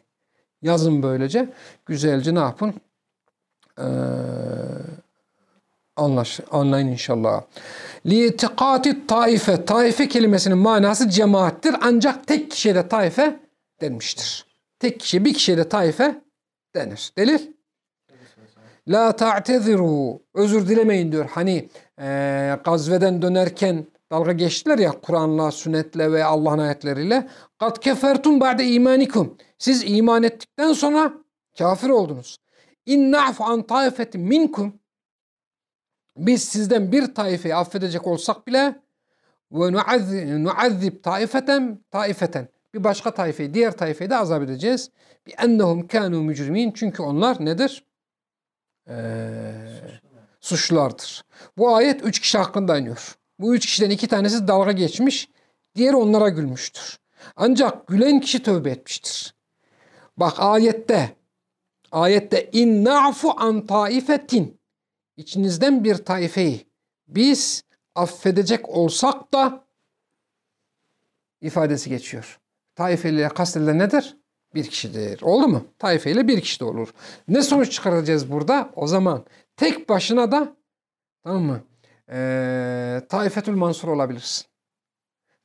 Yazın böylece. Güzelce ne yapın? Ee, anlaş, anlayın inşallah. Li'tikati taife. Taife kelimesinin manası cemaattir. Ancak tek kişiye de taife denmiştir. Tek kişi, bir kişiye de taife denir. Delil? La ta'teziru. Özür dilemeyin diyor. Hani e, gazveden dönerken dalga geçtiler ya Kur'an'la, sünnetle ve Allah'ın ayetleriyle. Kad kefertum ba'de imanikum. Siz iman ettikten sonra kafir oldunuz. İn na'fu an taifetin minkum. Biz sizden bir taifeyi affedecek olsak bile ve nuazzib taifeten taifeten. Bir başka taifeyi, diğer taifeyi de azap edeceğiz. Bi ennehum kanu mücrimin. Çünkü onlar nedir? Ee, suçlulardır. Bu ayet üç kişi hakkında iniyor. Bu üç kişiden iki tanesi dalga geçmiş, diğeri onlara gülmüştür. Ancak gülen kişi tövbe etmiştir. Bak ayette, ayette in na'fu an taifetin içinizden bir taifeyi biz affedecek olsak da ifadesi geçiyor. Taifeliyle kastedilen nedir? Bir kişidir. Oldu mu? Taifeyle bir kişi de olur. Ne sonuç çıkaracağız burada? O zaman tek başına da tamam mı? Ee, Taifetül Mansur olabilirsin.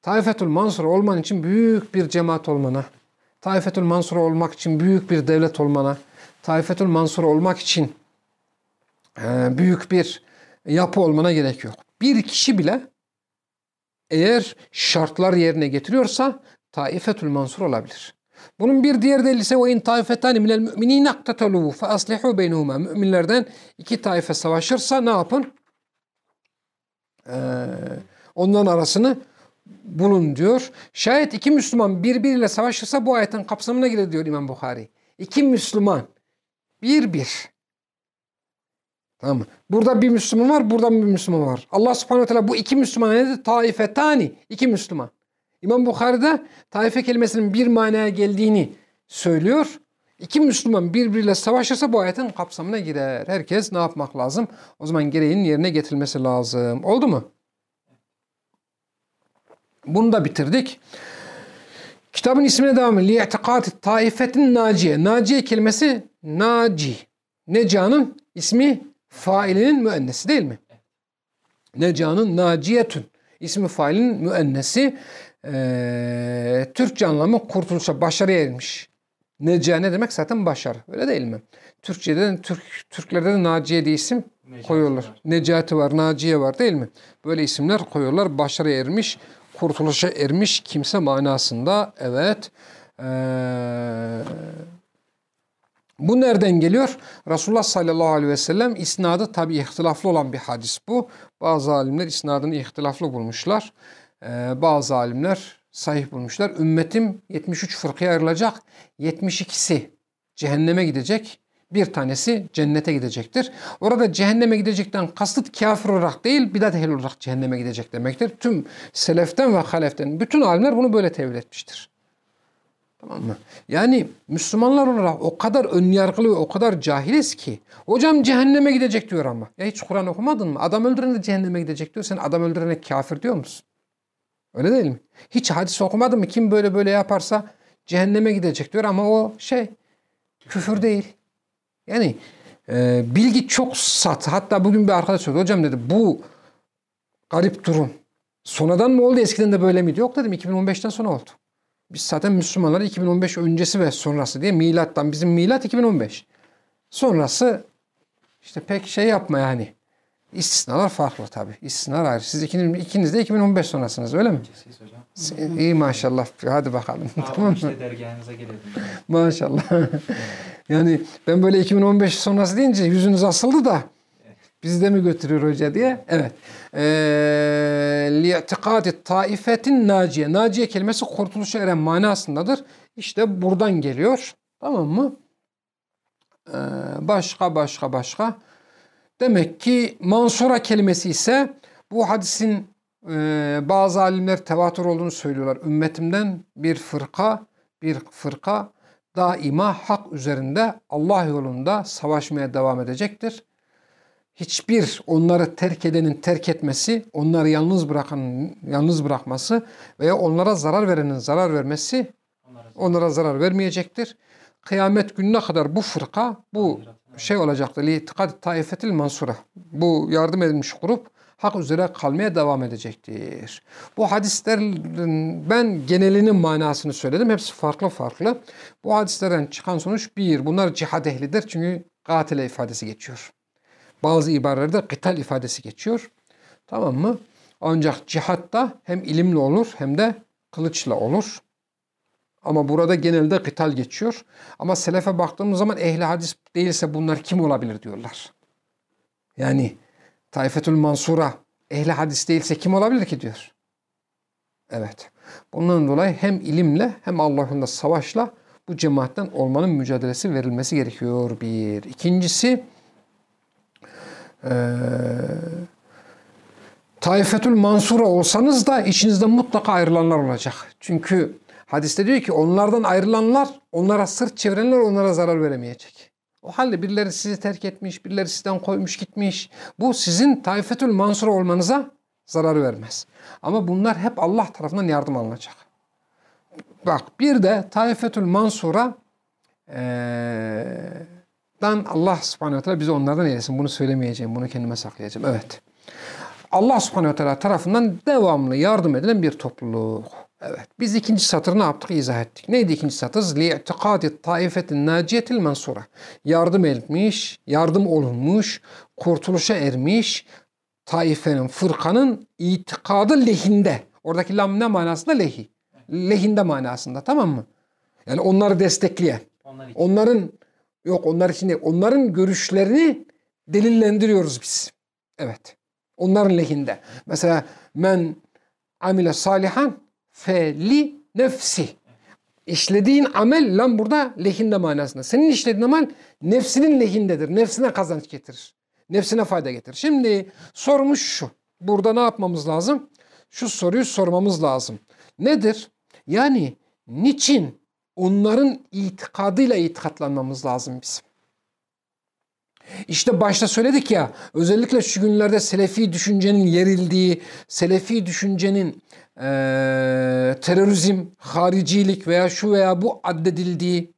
Taifetül Mansur olman için büyük bir cemaat olmana, Taifetül Mansur olmak için büyük bir devlet olmana, Taifetül Mansur olmak için e, büyük bir yapı olmana gerek yok. Bir kişi bile eğer şartlar yerine getiriyorsa Taifetül Mansur olabilir. Bunun bir diğer delili ise o in taifetani minel müminine iktetalu fe aslihu beynehuma. Müminlerden iki taife savaşırsa ne yapın? Ee, onların arasını bulun diyor. Şayet iki Müslüman birbiriyle savaşırsa bu ayetin kapsamına girer diyor İmam Bukhari. İki Müslüman bir bir. Tamam? Burada bir Müslüman var, burada bir Müslüman var. Allah subhanahu teala bu iki Müslüman ne dedi? Taifetani. iki Müslüman. İmam Bukhari'de taife kelimesinin bir manaya geldiğini söylüyor. İki Müslüman birbiriyle savaşırsa bu ayetin kapsamına girer. Herkes ne yapmak lazım? O zaman gereğinin yerine getirilmesi lazım. Oldu mu? Bunu da bitirdik. Kitabın ismine devam edelim. Li'tikati taifetin naciye. Naciye kelimesi naci. Neca'nın ismi failinin müennesi değil mi? Neca'nın naciyetün. İsmi failin müennesi. Ee, Türkçe anlamı kurtuluşa, başarıya ermiş. Neca ne demek? Zaten başarı. Öyle değil mi? Türkçe'de, Türk, Türklerde de Naciye diye isim Necati koyuyorlar. var. Necati var, Naciye var değil mi? Böyle isimler koyuyorlar. Başarıya ermiş, kurtuluşa ermiş kimse manasında. Evet. Ee, bu nereden geliyor? Resulullah sallallahu aleyhi ve sellem isnadı tabi ihtilaflı olan bir hadis bu. Bazı alimler isnadını ihtilaflı bulmuşlar. Ee, bazı alimler sahih bulmuşlar. Ümmetim 73 fırkaya ayrılacak. 72'si cehenneme gidecek. Bir tanesi cennete gidecektir. Orada cehenneme gidecekten kasıt kafir olarak değil, bidat ehli olarak cehenneme gidecek demektir. Tüm seleften ve haleften bütün alimler bunu böyle tevil etmiştir. Tamam mı? Yani Müslümanlar olarak o kadar önyargılı ve o kadar cahiliz ki hocam cehenneme gidecek diyor ama. Ya hiç Kur'an okumadın mı? Adam öldüren de cehenneme gidecek diyor. Sen adam öldürene kafir diyor musun? Öyle değil mi? Hiç hadis okumadın mı? Kim böyle böyle yaparsa cehenneme gidecek diyor ama o şey küfür değil. Yani e, bilgi çok sat. Hatta bugün bir arkadaş söyledi. Hocam dedi bu garip durum. Sonradan mı oldu eskiden de böyle miydi? Yok dedim 2015'ten sonra oldu. Biz zaten Müslümanlar 2015 öncesi ve sonrası diye milattan bizim milat 2015. Sonrası işte pek şey yapma yani. İstisnalar farklı tabi. İstisnalar ayrı. Siz ikiniz, ikiniz de 2015 sonrasınız öyle mi? Siz hocam. Siz- İyi maşallah. Hadi bakalım. Aa, tamam mı? işte dergahınıza gelelim. [LAUGHS] Maşallah. yani ben böyle 2015 sonrası deyince yüzünüz asıldı da bizi de mi götürüyor hoca diye. Evet. Ee, li'tikadi taifetin naciye. Naciye kelimesi kurtuluşa eren manasındadır. İşte buradan geliyor. Tamam mı? Ee, başka başka başka. Demek ki mansura kelimesi ise bu hadisin e, bazı alimler tevatür olduğunu söylüyorlar. Ümmetimden bir fırka, bir fırka daima hak üzerinde Allah yolunda savaşmaya devam edecektir. Hiçbir onları terk edenin terk etmesi, onları yalnız bırakanın yalnız bırakması veya onlara zarar verenin zarar vermesi Onlara zarar vermeyecektir. Kıyamet gününe kadar bu fırka, bu şey olacaktır. Li'tikad taifetil mansura. Bu yardım edilmiş grup hak üzere kalmaya devam edecektir. Bu hadislerin ben genelinin manasını söyledim. Hepsi farklı farklı. Bu hadislerden çıkan sonuç bir. Bunlar cihad ehlidir. Çünkü katile ifadesi geçiyor. Bazı ibarelerde kıtal ifadesi geçiyor. Tamam mı? Ancak cihatta hem ilimle olur hem de kılıçla olur. Ama burada genelde kıtal geçiyor. Ama selefe baktığımız zaman ehli hadis değilse bunlar kim olabilir diyorlar. Yani Taifetül Mansura ehli hadis değilse kim olabilir ki diyor. Evet. Bundan dolayı hem ilimle hem Allah'ın da savaşla bu cemaatten olmanın mücadelesi verilmesi gerekiyor bir. İkincisi eee Taifetül Mansura olsanız da içinizde mutlaka ayrılanlar olacak. Çünkü hadiste diyor ki onlardan ayrılanlar, onlara sırt çevirenler onlara zarar veremeyecek. O halde birileri sizi terk etmiş, birileri sizden koymuş gitmiş. Bu sizin Taifetül Mansura olmanıza zarar vermez. Ama bunlar hep Allah tarafından yardım alınacak. Bak bir de Taifetül Mansura dan Allah subhanehu ve teala bizi onlardan eylesin. Bunu söylemeyeceğim, bunu kendime saklayacağım. Evet. Allah subhanehu ve teala tarafından devamlı yardım edilen bir topluluk. Evet. Biz ikinci satırı ne yaptık? İzah ettik. Neydi ikinci satır? Li'tikadi taifetin naciyetil mansura. Yardım etmiş, yardım olunmuş, kurtuluşa ermiş taifenin, fırkanın itikadı lehinde. Oradaki lam ne manasında? Lehi. Lehinde manasında. Tamam mı? Yani onları destekleyen. Onlar için. Onların yok onlar için değil. Onların görüşlerini delillendiriyoruz biz. Evet. Onların lehinde. Mesela men amile salihan feli nefsi. İşlediğin amel lan burada lehinde manasında. Senin işlediğin amel nefsinin lehindedir. Nefsine kazanç getirir. Nefsine fayda getirir. Şimdi sormuş şu. Burada ne yapmamız lazım? Şu soruyu sormamız lazım. Nedir? Yani niçin onların itikadıyla itikatlanmamız lazım bizim? İşte başta söyledik ya özellikle şu günlerde Selefi düşüncenin yerildiği, Selefi düşüncenin eee, terörizm, haricilik veya şu veya bu addedildiği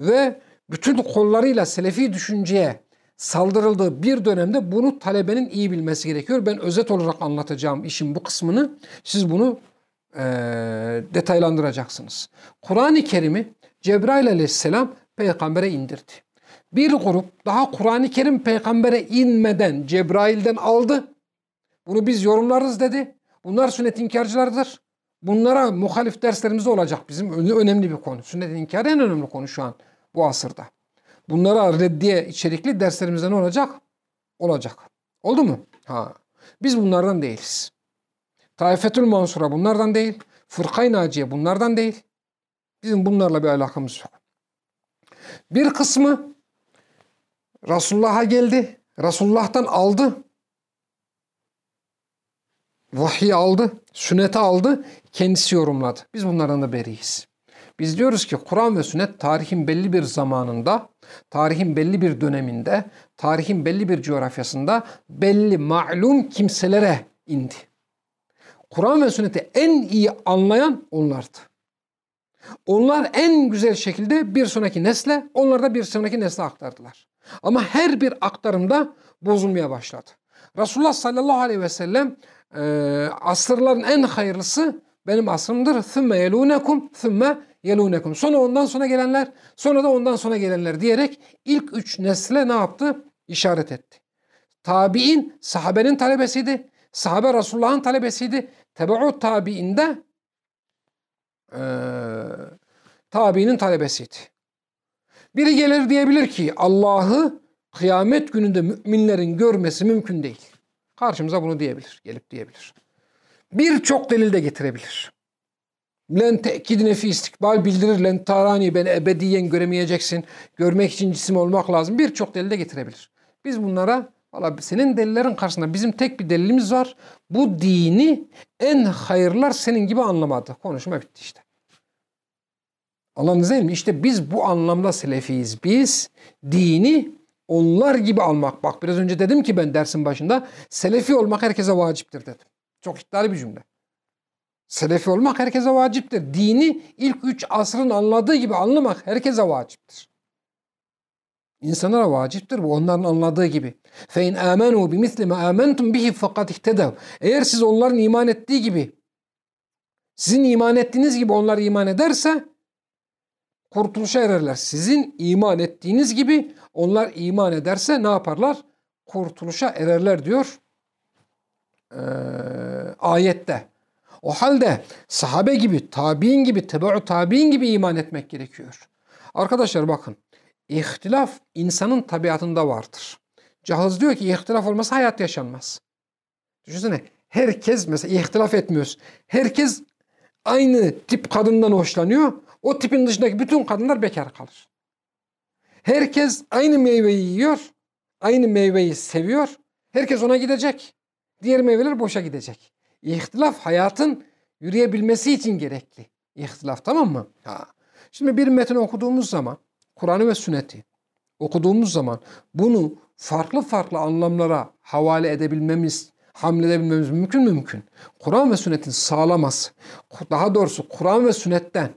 ve bütün kollarıyla Selefi düşünceye saldırıldığı bir dönemde bunu talebenin iyi bilmesi gerekiyor. Ben özet olarak anlatacağım işin bu kısmını. Siz bunu eee, detaylandıracaksınız. Kur'an-ı Kerim'i Cebrail aleyhisselam peygambere indirdi. Bir grup daha Kur'an-ı Kerim peygambere inmeden Cebrail'den aldı. Bunu biz yorumlarız dedi. Bunlar sünnet inkarcılardır. Bunlara muhalif derslerimiz olacak bizim önemli bir konu. Sünnet inkarı en önemli konu şu an bu asırda. Bunlara reddiye içerikli derslerimizde ne olacak? Olacak. Oldu mu? Ha. Biz bunlardan değiliz. Taifetül Mansura bunlardan değil. Fırkay Naciye bunlardan değil. Bizim bunlarla bir alakamız yok. Bir kısmı Resulullah'a geldi. Resulullah'tan aldı. Vahiy aldı. Sünneti aldı. Kendisi yorumladı. Biz bunlardan da beriyiz. Biz diyoruz ki Kur'an ve sünnet tarihin belli bir zamanında, tarihin belli bir döneminde, tarihin belli bir coğrafyasında belli malum kimselere indi. Kur'an ve sünneti en iyi anlayan onlardı. Onlar en güzel şekilde bir sonraki nesle, onlar da bir sonraki nesle aktardılar. Ama her bir aktarımda bozulmaya başladı. Resulullah sallallahu aleyhi ve sellem e, asırların en hayırlısı benim asrımdır. Thümme yelunekum, thümme yelunekum. Sonra ondan sonra gelenler, sonra da ondan sonra gelenler diyerek ilk üç nesle ne yaptı? İşaret etti. Tabi'in sahabenin talebesiydi. Sahabe Resulullah'ın talebesiydi. Tebe'u tabi'inde e, tabi'nin talebesiydi. Biri gelir diyebilir ki Allah'ı kıyamet gününde müminlerin görmesi mümkün değil. Karşımıza bunu diyebilir, gelip diyebilir. Birçok delil de getirebilir. Len te'kidine fi istikbal bildirir. Len tarani beni ebediyen göremeyeceksin. Görmek için cisim olmak lazım. Birçok delil de getirebilir. Biz bunlara valla senin delillerin karşısında bizim tek bir delilimiz var. Bu dini en hayırlar senin gibi anlamadı. Konuşma bitti işte. Anladınız değil mi? İşte biz bu anlamda selefiyiz. Biz dini onlar gibi almak. Bak biraz önce dedim ki ben dersin başında selefi olmak herkese vaciptir dedim. Çok iddialı bir cümle. Selefi olmak herkese vaciptir. Dini ilk üç asrın anladığı gibi anlamak herkese vaciptir. İnsanlara vaciptir bu onların anladığı gibi. Fe in amenu bi misli ma amantum bihi fakat ihtedav. Eğer siz onların iman ettiği gibi sizin iman ettiğiniz gibi onlar iman ederse kurtuluşa ererler. Sizin iman ettiğiniz gibi onlar iman ederse ne yaparlar? Kurtuluşa ererler diyor ee, ayette. O halde sahabe gibi, tabi'in gibi, tebe'u tabi'in gibi iman etmek gerekiyor. Arkadaşlar bakın, ihtilaf insanın tabiatında vardır. Cahız diyor ki ihtilaf olmasa hayat yaşanmaz. Düşünsene herkes mesela ihtilaf etmiyoruz. Herkes aynı tip kadından hoşlanıyor. O tipin dışındaki bütün kadınlar bekar kalır. Herkes aynı meyveyi yiyor. Aynı meyveyi seviyor. Herkes ona gidecek. Diğer meyveler boşa gidecek. İhtilaf hayatın yürüyebilmesi için gerekli. İhtilaf tamam mı? Ha. Şimdi bir metin okuduğumuz zaman Kur'an'ı ve sünneti okuduğumuz zaman bunu farklı farklı anlamlara havale edebilmemiz, hamledebilmemiz mümkün mümkün. Kur'an ve sünnetin sağlaması, daha doğrusu Kur'an ve sünnetten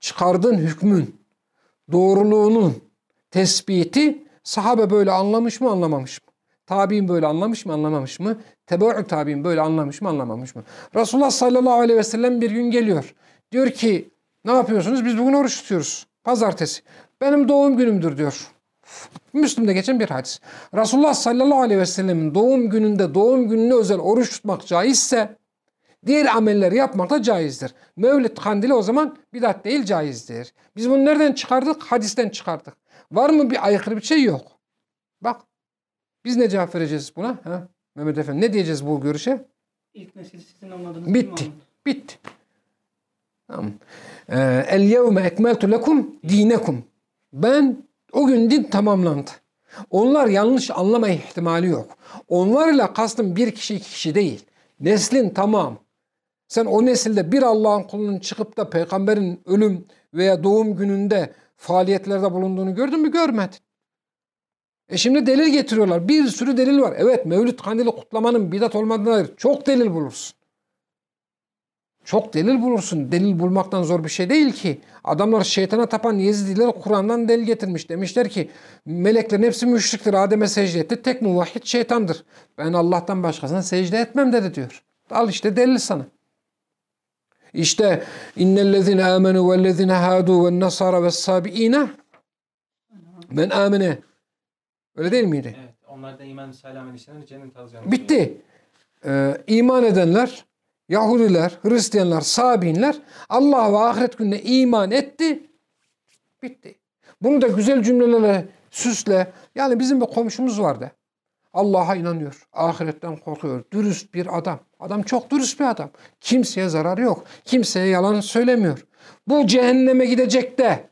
çıkardığın hükmün doğruluğunun tespiti sahabe böyle anlamış mı anlamamış mı? Tabi'in böyle anlamış mı anlamamış mı? Tebe'ü tabi'in böyle anlamış mı anlamamış mı? Resulullah sallallahu aleyhi ve sellem bir gün geliyor. Diyor ki ne yapıyorsunuz? Biz bugün oruç tutuyoruz. Pazartesi. Benim doğum günümdür diyor. Müslüm'de geçen bir hadis. Resulullah sallallahu aleyhi ve sellemin doğum gününde doğum gününe özel oruç tutmak caizse diğer amelleri yapmak da caizdir. Mevlid kandili o zaman bidat değil caizdir. Biz bunu nereden çıkardık? Hadisten çıkardık. Var mı bir aykırı bir şey yok. Bak biz ne cevap vereceğiz buna? Ha? Mehmet Efendi ne diyeceğiz bu görüşe? İlk nesil sizin anladığınız Bitti. Bitti. Tamam. Ee, El yevme ekmeltu lekum dinekum. Ben o gün din tamamlandı. Onlar yanlış anlama ihtimali yok. Onlarla kastım bir kişi iki kişi değil. Neslin tamam. Sen o nesilde bir Allah'ın kulunun çıkıp da peygamberin ölüm veya doğum gününde faaliyetlerde bulunduğunu gördün mü? Görmedin. E şimdi delil getiriyorlar. Bir sürü delil var. Evet Mevlüt Kandili kutlamanın bidat olmadığına dair çok delil bulursun. Çok delil bulursun. Delil bulmaktan zor bir şey değil ki. Adamlar şeytana tapan Yezidiler Kur'an'dan delil getirmiş. Demişler ki meleklerin hepsi müşriktir. Adem'e secde etti. Tek muvahhid şeytandır. Ben Allah'tan başkasına secde etmem dedi diyor. Al işte delil sana. İşte innellezine amenu vellezine hadu ve nasara ve sabiine men amene Öyle değil miydi? Evet. Onlar da iman salam edişlerinde cennet alacağını Bitti. Ee, iman edenler, Yahudiler, Hristiyanlar, Sabinler Allah ve ahiret gününe iman etti. Bitti. Bunu da güzel cümlelerle süsle. Yani bizim bir komşumuz vardı. Allah'a inanıyor. Ahiretten korkuyor. Dürüst bir adam. Adam çok dürüst bir adam. Kimseye zararı yok. Kimseye yalan söylemiyor. Bu cehenneme gidecek de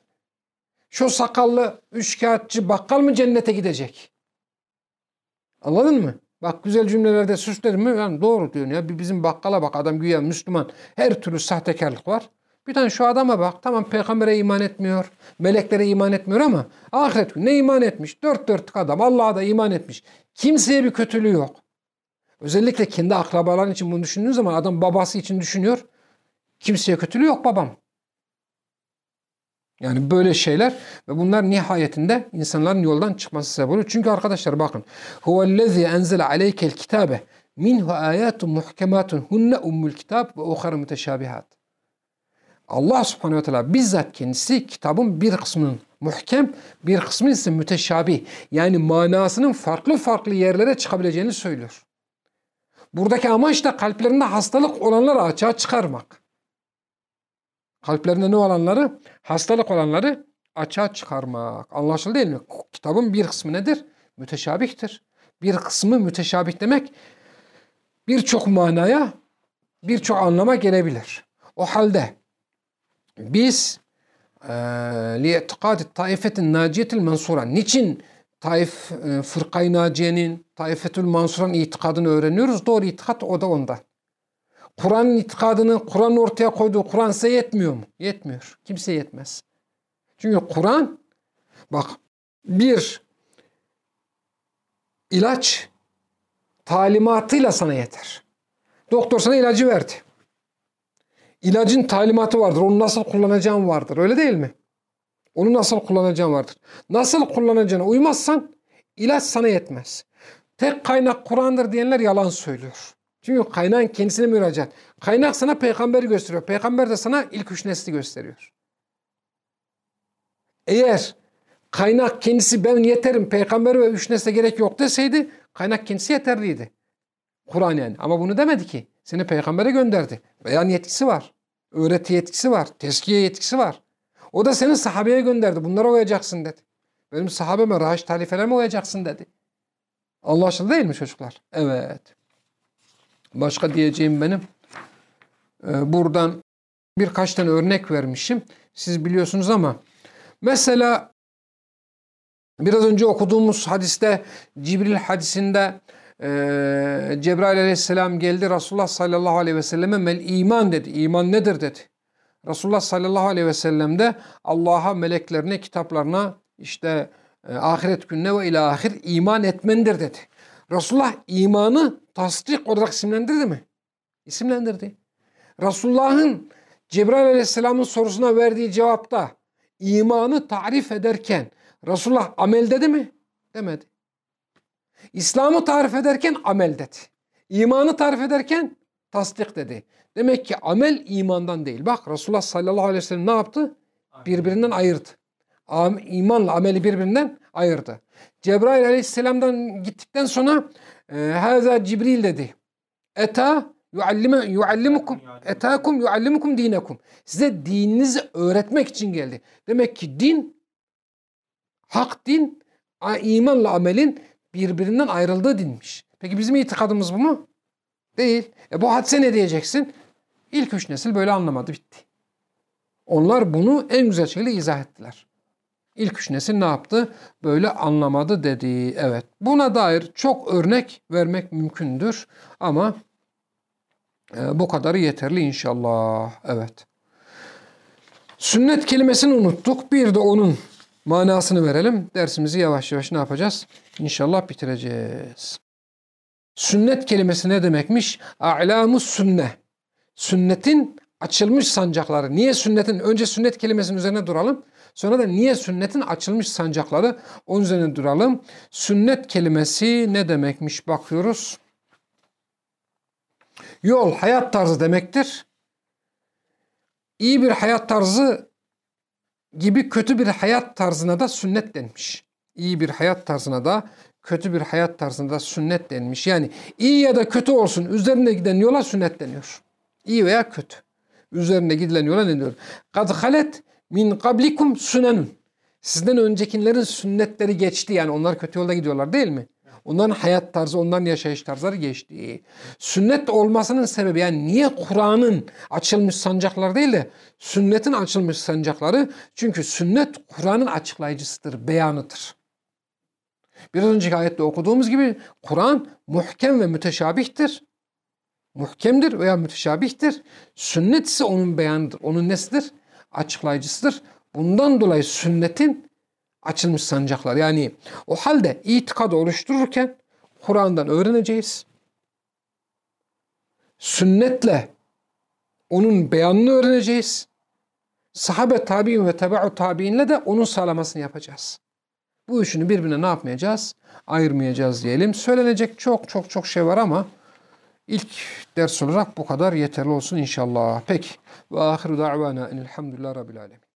şu sakallı üçkağıtçı bakkal mı cennete gidecek? Anladın mı? Bak güzel cümlelerde süsledim mi? Yani doğru diyorsun ya. Bizim bakkala bak adam güya Müslüman. Her türlü sahtekarlık var. Bir tane şu adama bak. Tamam peygambere iman etmiyor. Meleklere iman etmiyor ama ahiret gününe iman etmiş. Dört dörtlük adam. Allah'a da iman etmiş. Kimseye bir kötülüğü yok. Özellikle kendi akrabaların için bunu düşündüğün zaman adam babası için düşünüyor. Kimseye kötülüğü yok babam. Yani böyle şeyler ve bunlar nihayetinde insanların yoldan çıkması sebep oluyor. Çünkü arkadaşlar bakın. Huvellezî enzele aleykel kitabe minhu ayatun muhkematun hunne ummul kitab ve ukhara müteşabihat. Allah subhanehu ve teala bizzat kendisi kitabın bir kısmının muhkem, bir kısmı ise müteşabih. Yani manasının farklı farklı yerlere çıkabileceğini söylüyor. Buradaki amaç da kalplerinde hastalık olanları açığa çıkarmak. Kalplerinde ne olanları? Hastalık olanları açığa çıkarmak. Anlaşıldı değil mi? Kitabın bir kısmı nedir? Müteşabihtir. Bir kısmı müteşabih demek birçok manaya, birçok anlama gelebilir. O halde biz li'tikadi taifetin naciyetil mensura. Niçin Taif e, fırkayı naciyenin, taifetül mansura'nın itikadını öğreniyoruz. Doğru itikat o da onda. Kur'an'ın itikadını, Kur'an ortaya koyduğu Kur'an size yetmiyor mu? Yetmiyor. Kimse yetmez. Çünkü Kur'an bak bir ilaç talimatıyla sana yeter. Doktor sana ilacı verdi. İlacın talimatı vardır. Onu nasıl kullanacağın vardır. Öyle değil mi? Onu nasıl kullanacağın vardır. Nasıl kullanacağına uymazsan ilaç sana yetmez. Tek kaynak Kur'an'dır diyenler yalan söylüyor. Çünkü kaynağın kendisine müracaat. Kaynak sana peygamberi gösteriyor. Peygamber de sana ilk üç nesli gösteriyor. Eğer kaynak kendisi ben yeterim peygamber ve üç nesle gerek yok deseydi kaynak kendisi yeterliydi. Kur'an yani. Ama bunu demedi ki. Seni peygambere gönderdi. Beyan yetkisi var. Öğreti yetkisi var. Teskiye yetkisi var. O da seni sahabeye gönderdi. Bunlara uyacaksın dedi. Benim sahabeme rahiş talifelerime uyacaksın dedi. Anlaşıldı değil mi çocuklar? Evet. Başka diyeceğim benim. Ee, buradan birkaç tane örnek vermişim. Siz biliyorsunuz ama mesela biraz önce okuduğumuz hadiste Cibril hadisinde e, Cebrail aleyhisselam geldi Resulullah sallallahu aleyhi ve selleme mel iman dedi. İman nedir dedi. Resulullah sallallahu aleyhi ve sellem de Allah'a, meleklerine, kitaplarına işte e, ahiret gününe ve ilahir iman etmendir dedi. Resulullah imanı tasdik olarak isimlendirdi mi? İsimlendirdi. Resulullah'ın Cebrail aleyhisselamın sorusuna verdiği cevapta imanı tarif ederken Resulullah amel dedi mi? Demedi. İslam'ı tarif ederken amel dedi. İmanı tarif ederken tasdik dedi. Demek ki amel imandan değil. Bak Resulullah sallallahu aleyhi ve sellem ne yaptı? Birbirinden ayırdı. İmanla ameli birbirinden ayırdı. Cebrail aleyhisselamdan gittikten sonra e, Haza Cibril dedi. Eta yuallime yuallimukum etakum yuallimukum dinekum. Size dininizi öğretmek için geldi. Demek ki din hak din imanla amelin birbirinden ayrıldığı dinmiş. Peki bizim itikadımız bu mu? Değil. E bu hadise ne diyeceksin? İlk üç nesil böyle anlamadı bitti. Onlar bunu en güzel şekilde izah ettiler. İlk üç nesil ne yaptı? Böyle anlamadı dedi. Evet. Buna dair çok örnek vermek mümkündür. Ama e, bu kadarı yeterli inşallah. Evet. Sünnet kelimesini unuttuk. Bir de onun manasını verelim. Dersimizi yavaş yavaş ne yapacağız? İnşallah bitireceğiz. Sünnet kelimesi ne demekmiş? A'lamus sünne. Sünnetin açılmış sancakları. Niye sünnetin? Önce sünnet kelimesinin üzerine duralım. Sonra da niye sünnetin açılmış sancakları? Onun üzerine duralım. Sünnet kelimesi ne demekmiş bakıyoruz. Yol, hayat tarzı demektir. İyi bir hayat tarzı gibi kötü bir hayat tarzına da sünnet denmiş. İyi bir hayat tarzına da kötü bir hayat tarzında sünnet denmiş. Yani iyi ya da kötü olsun üzerine giden yola sünnet deniyor. İyi veya kötü. Üzerine gidilen yola ne diyor? Kad halet min kablikum sünenun. Sizden öncekilerin sünnetleri geçti yani onlar kötü yolda gidiyorlar değil mi? Onların hayat tarzı, onların yaşayış tarzları geçti. Sünnet olmasının sebebi yani niye Kur'an'ın açılmış sancakları değil de sünnetin açılmış sancakları? Çünkü sünnet Kur'an'ın açıklayıcısıdır, beyanıdır. Biraz önceki ayette okuduğumuz gibi Kur'an muhkem ve müteşabihtir. Muhkemdir veya müteşabihtir. Sünnet ise onun beyanıdır. Onun nesidir? Açıklayıcısıdır. Bundan dolayı sünnetin açılmış sancaklar. Yani o halde itikadı oluştururken Kur'an'dan öğreneceğiz. Sünnetle onun beyanını öğreneceğiz. sahabe tabi'in ve tebe'u tabi'inle de onun sağlamasını yapacağız. Bu üçünü birbirine ne yapmayacağız? Ayırmayacağız diyelim. Söylenecek çok çok çok şey var ama ilk ders olarak bu kadar yeterli olsun inşallah. Peki. Ve ahiru da'vana enelhamdülillah rabbil alemin.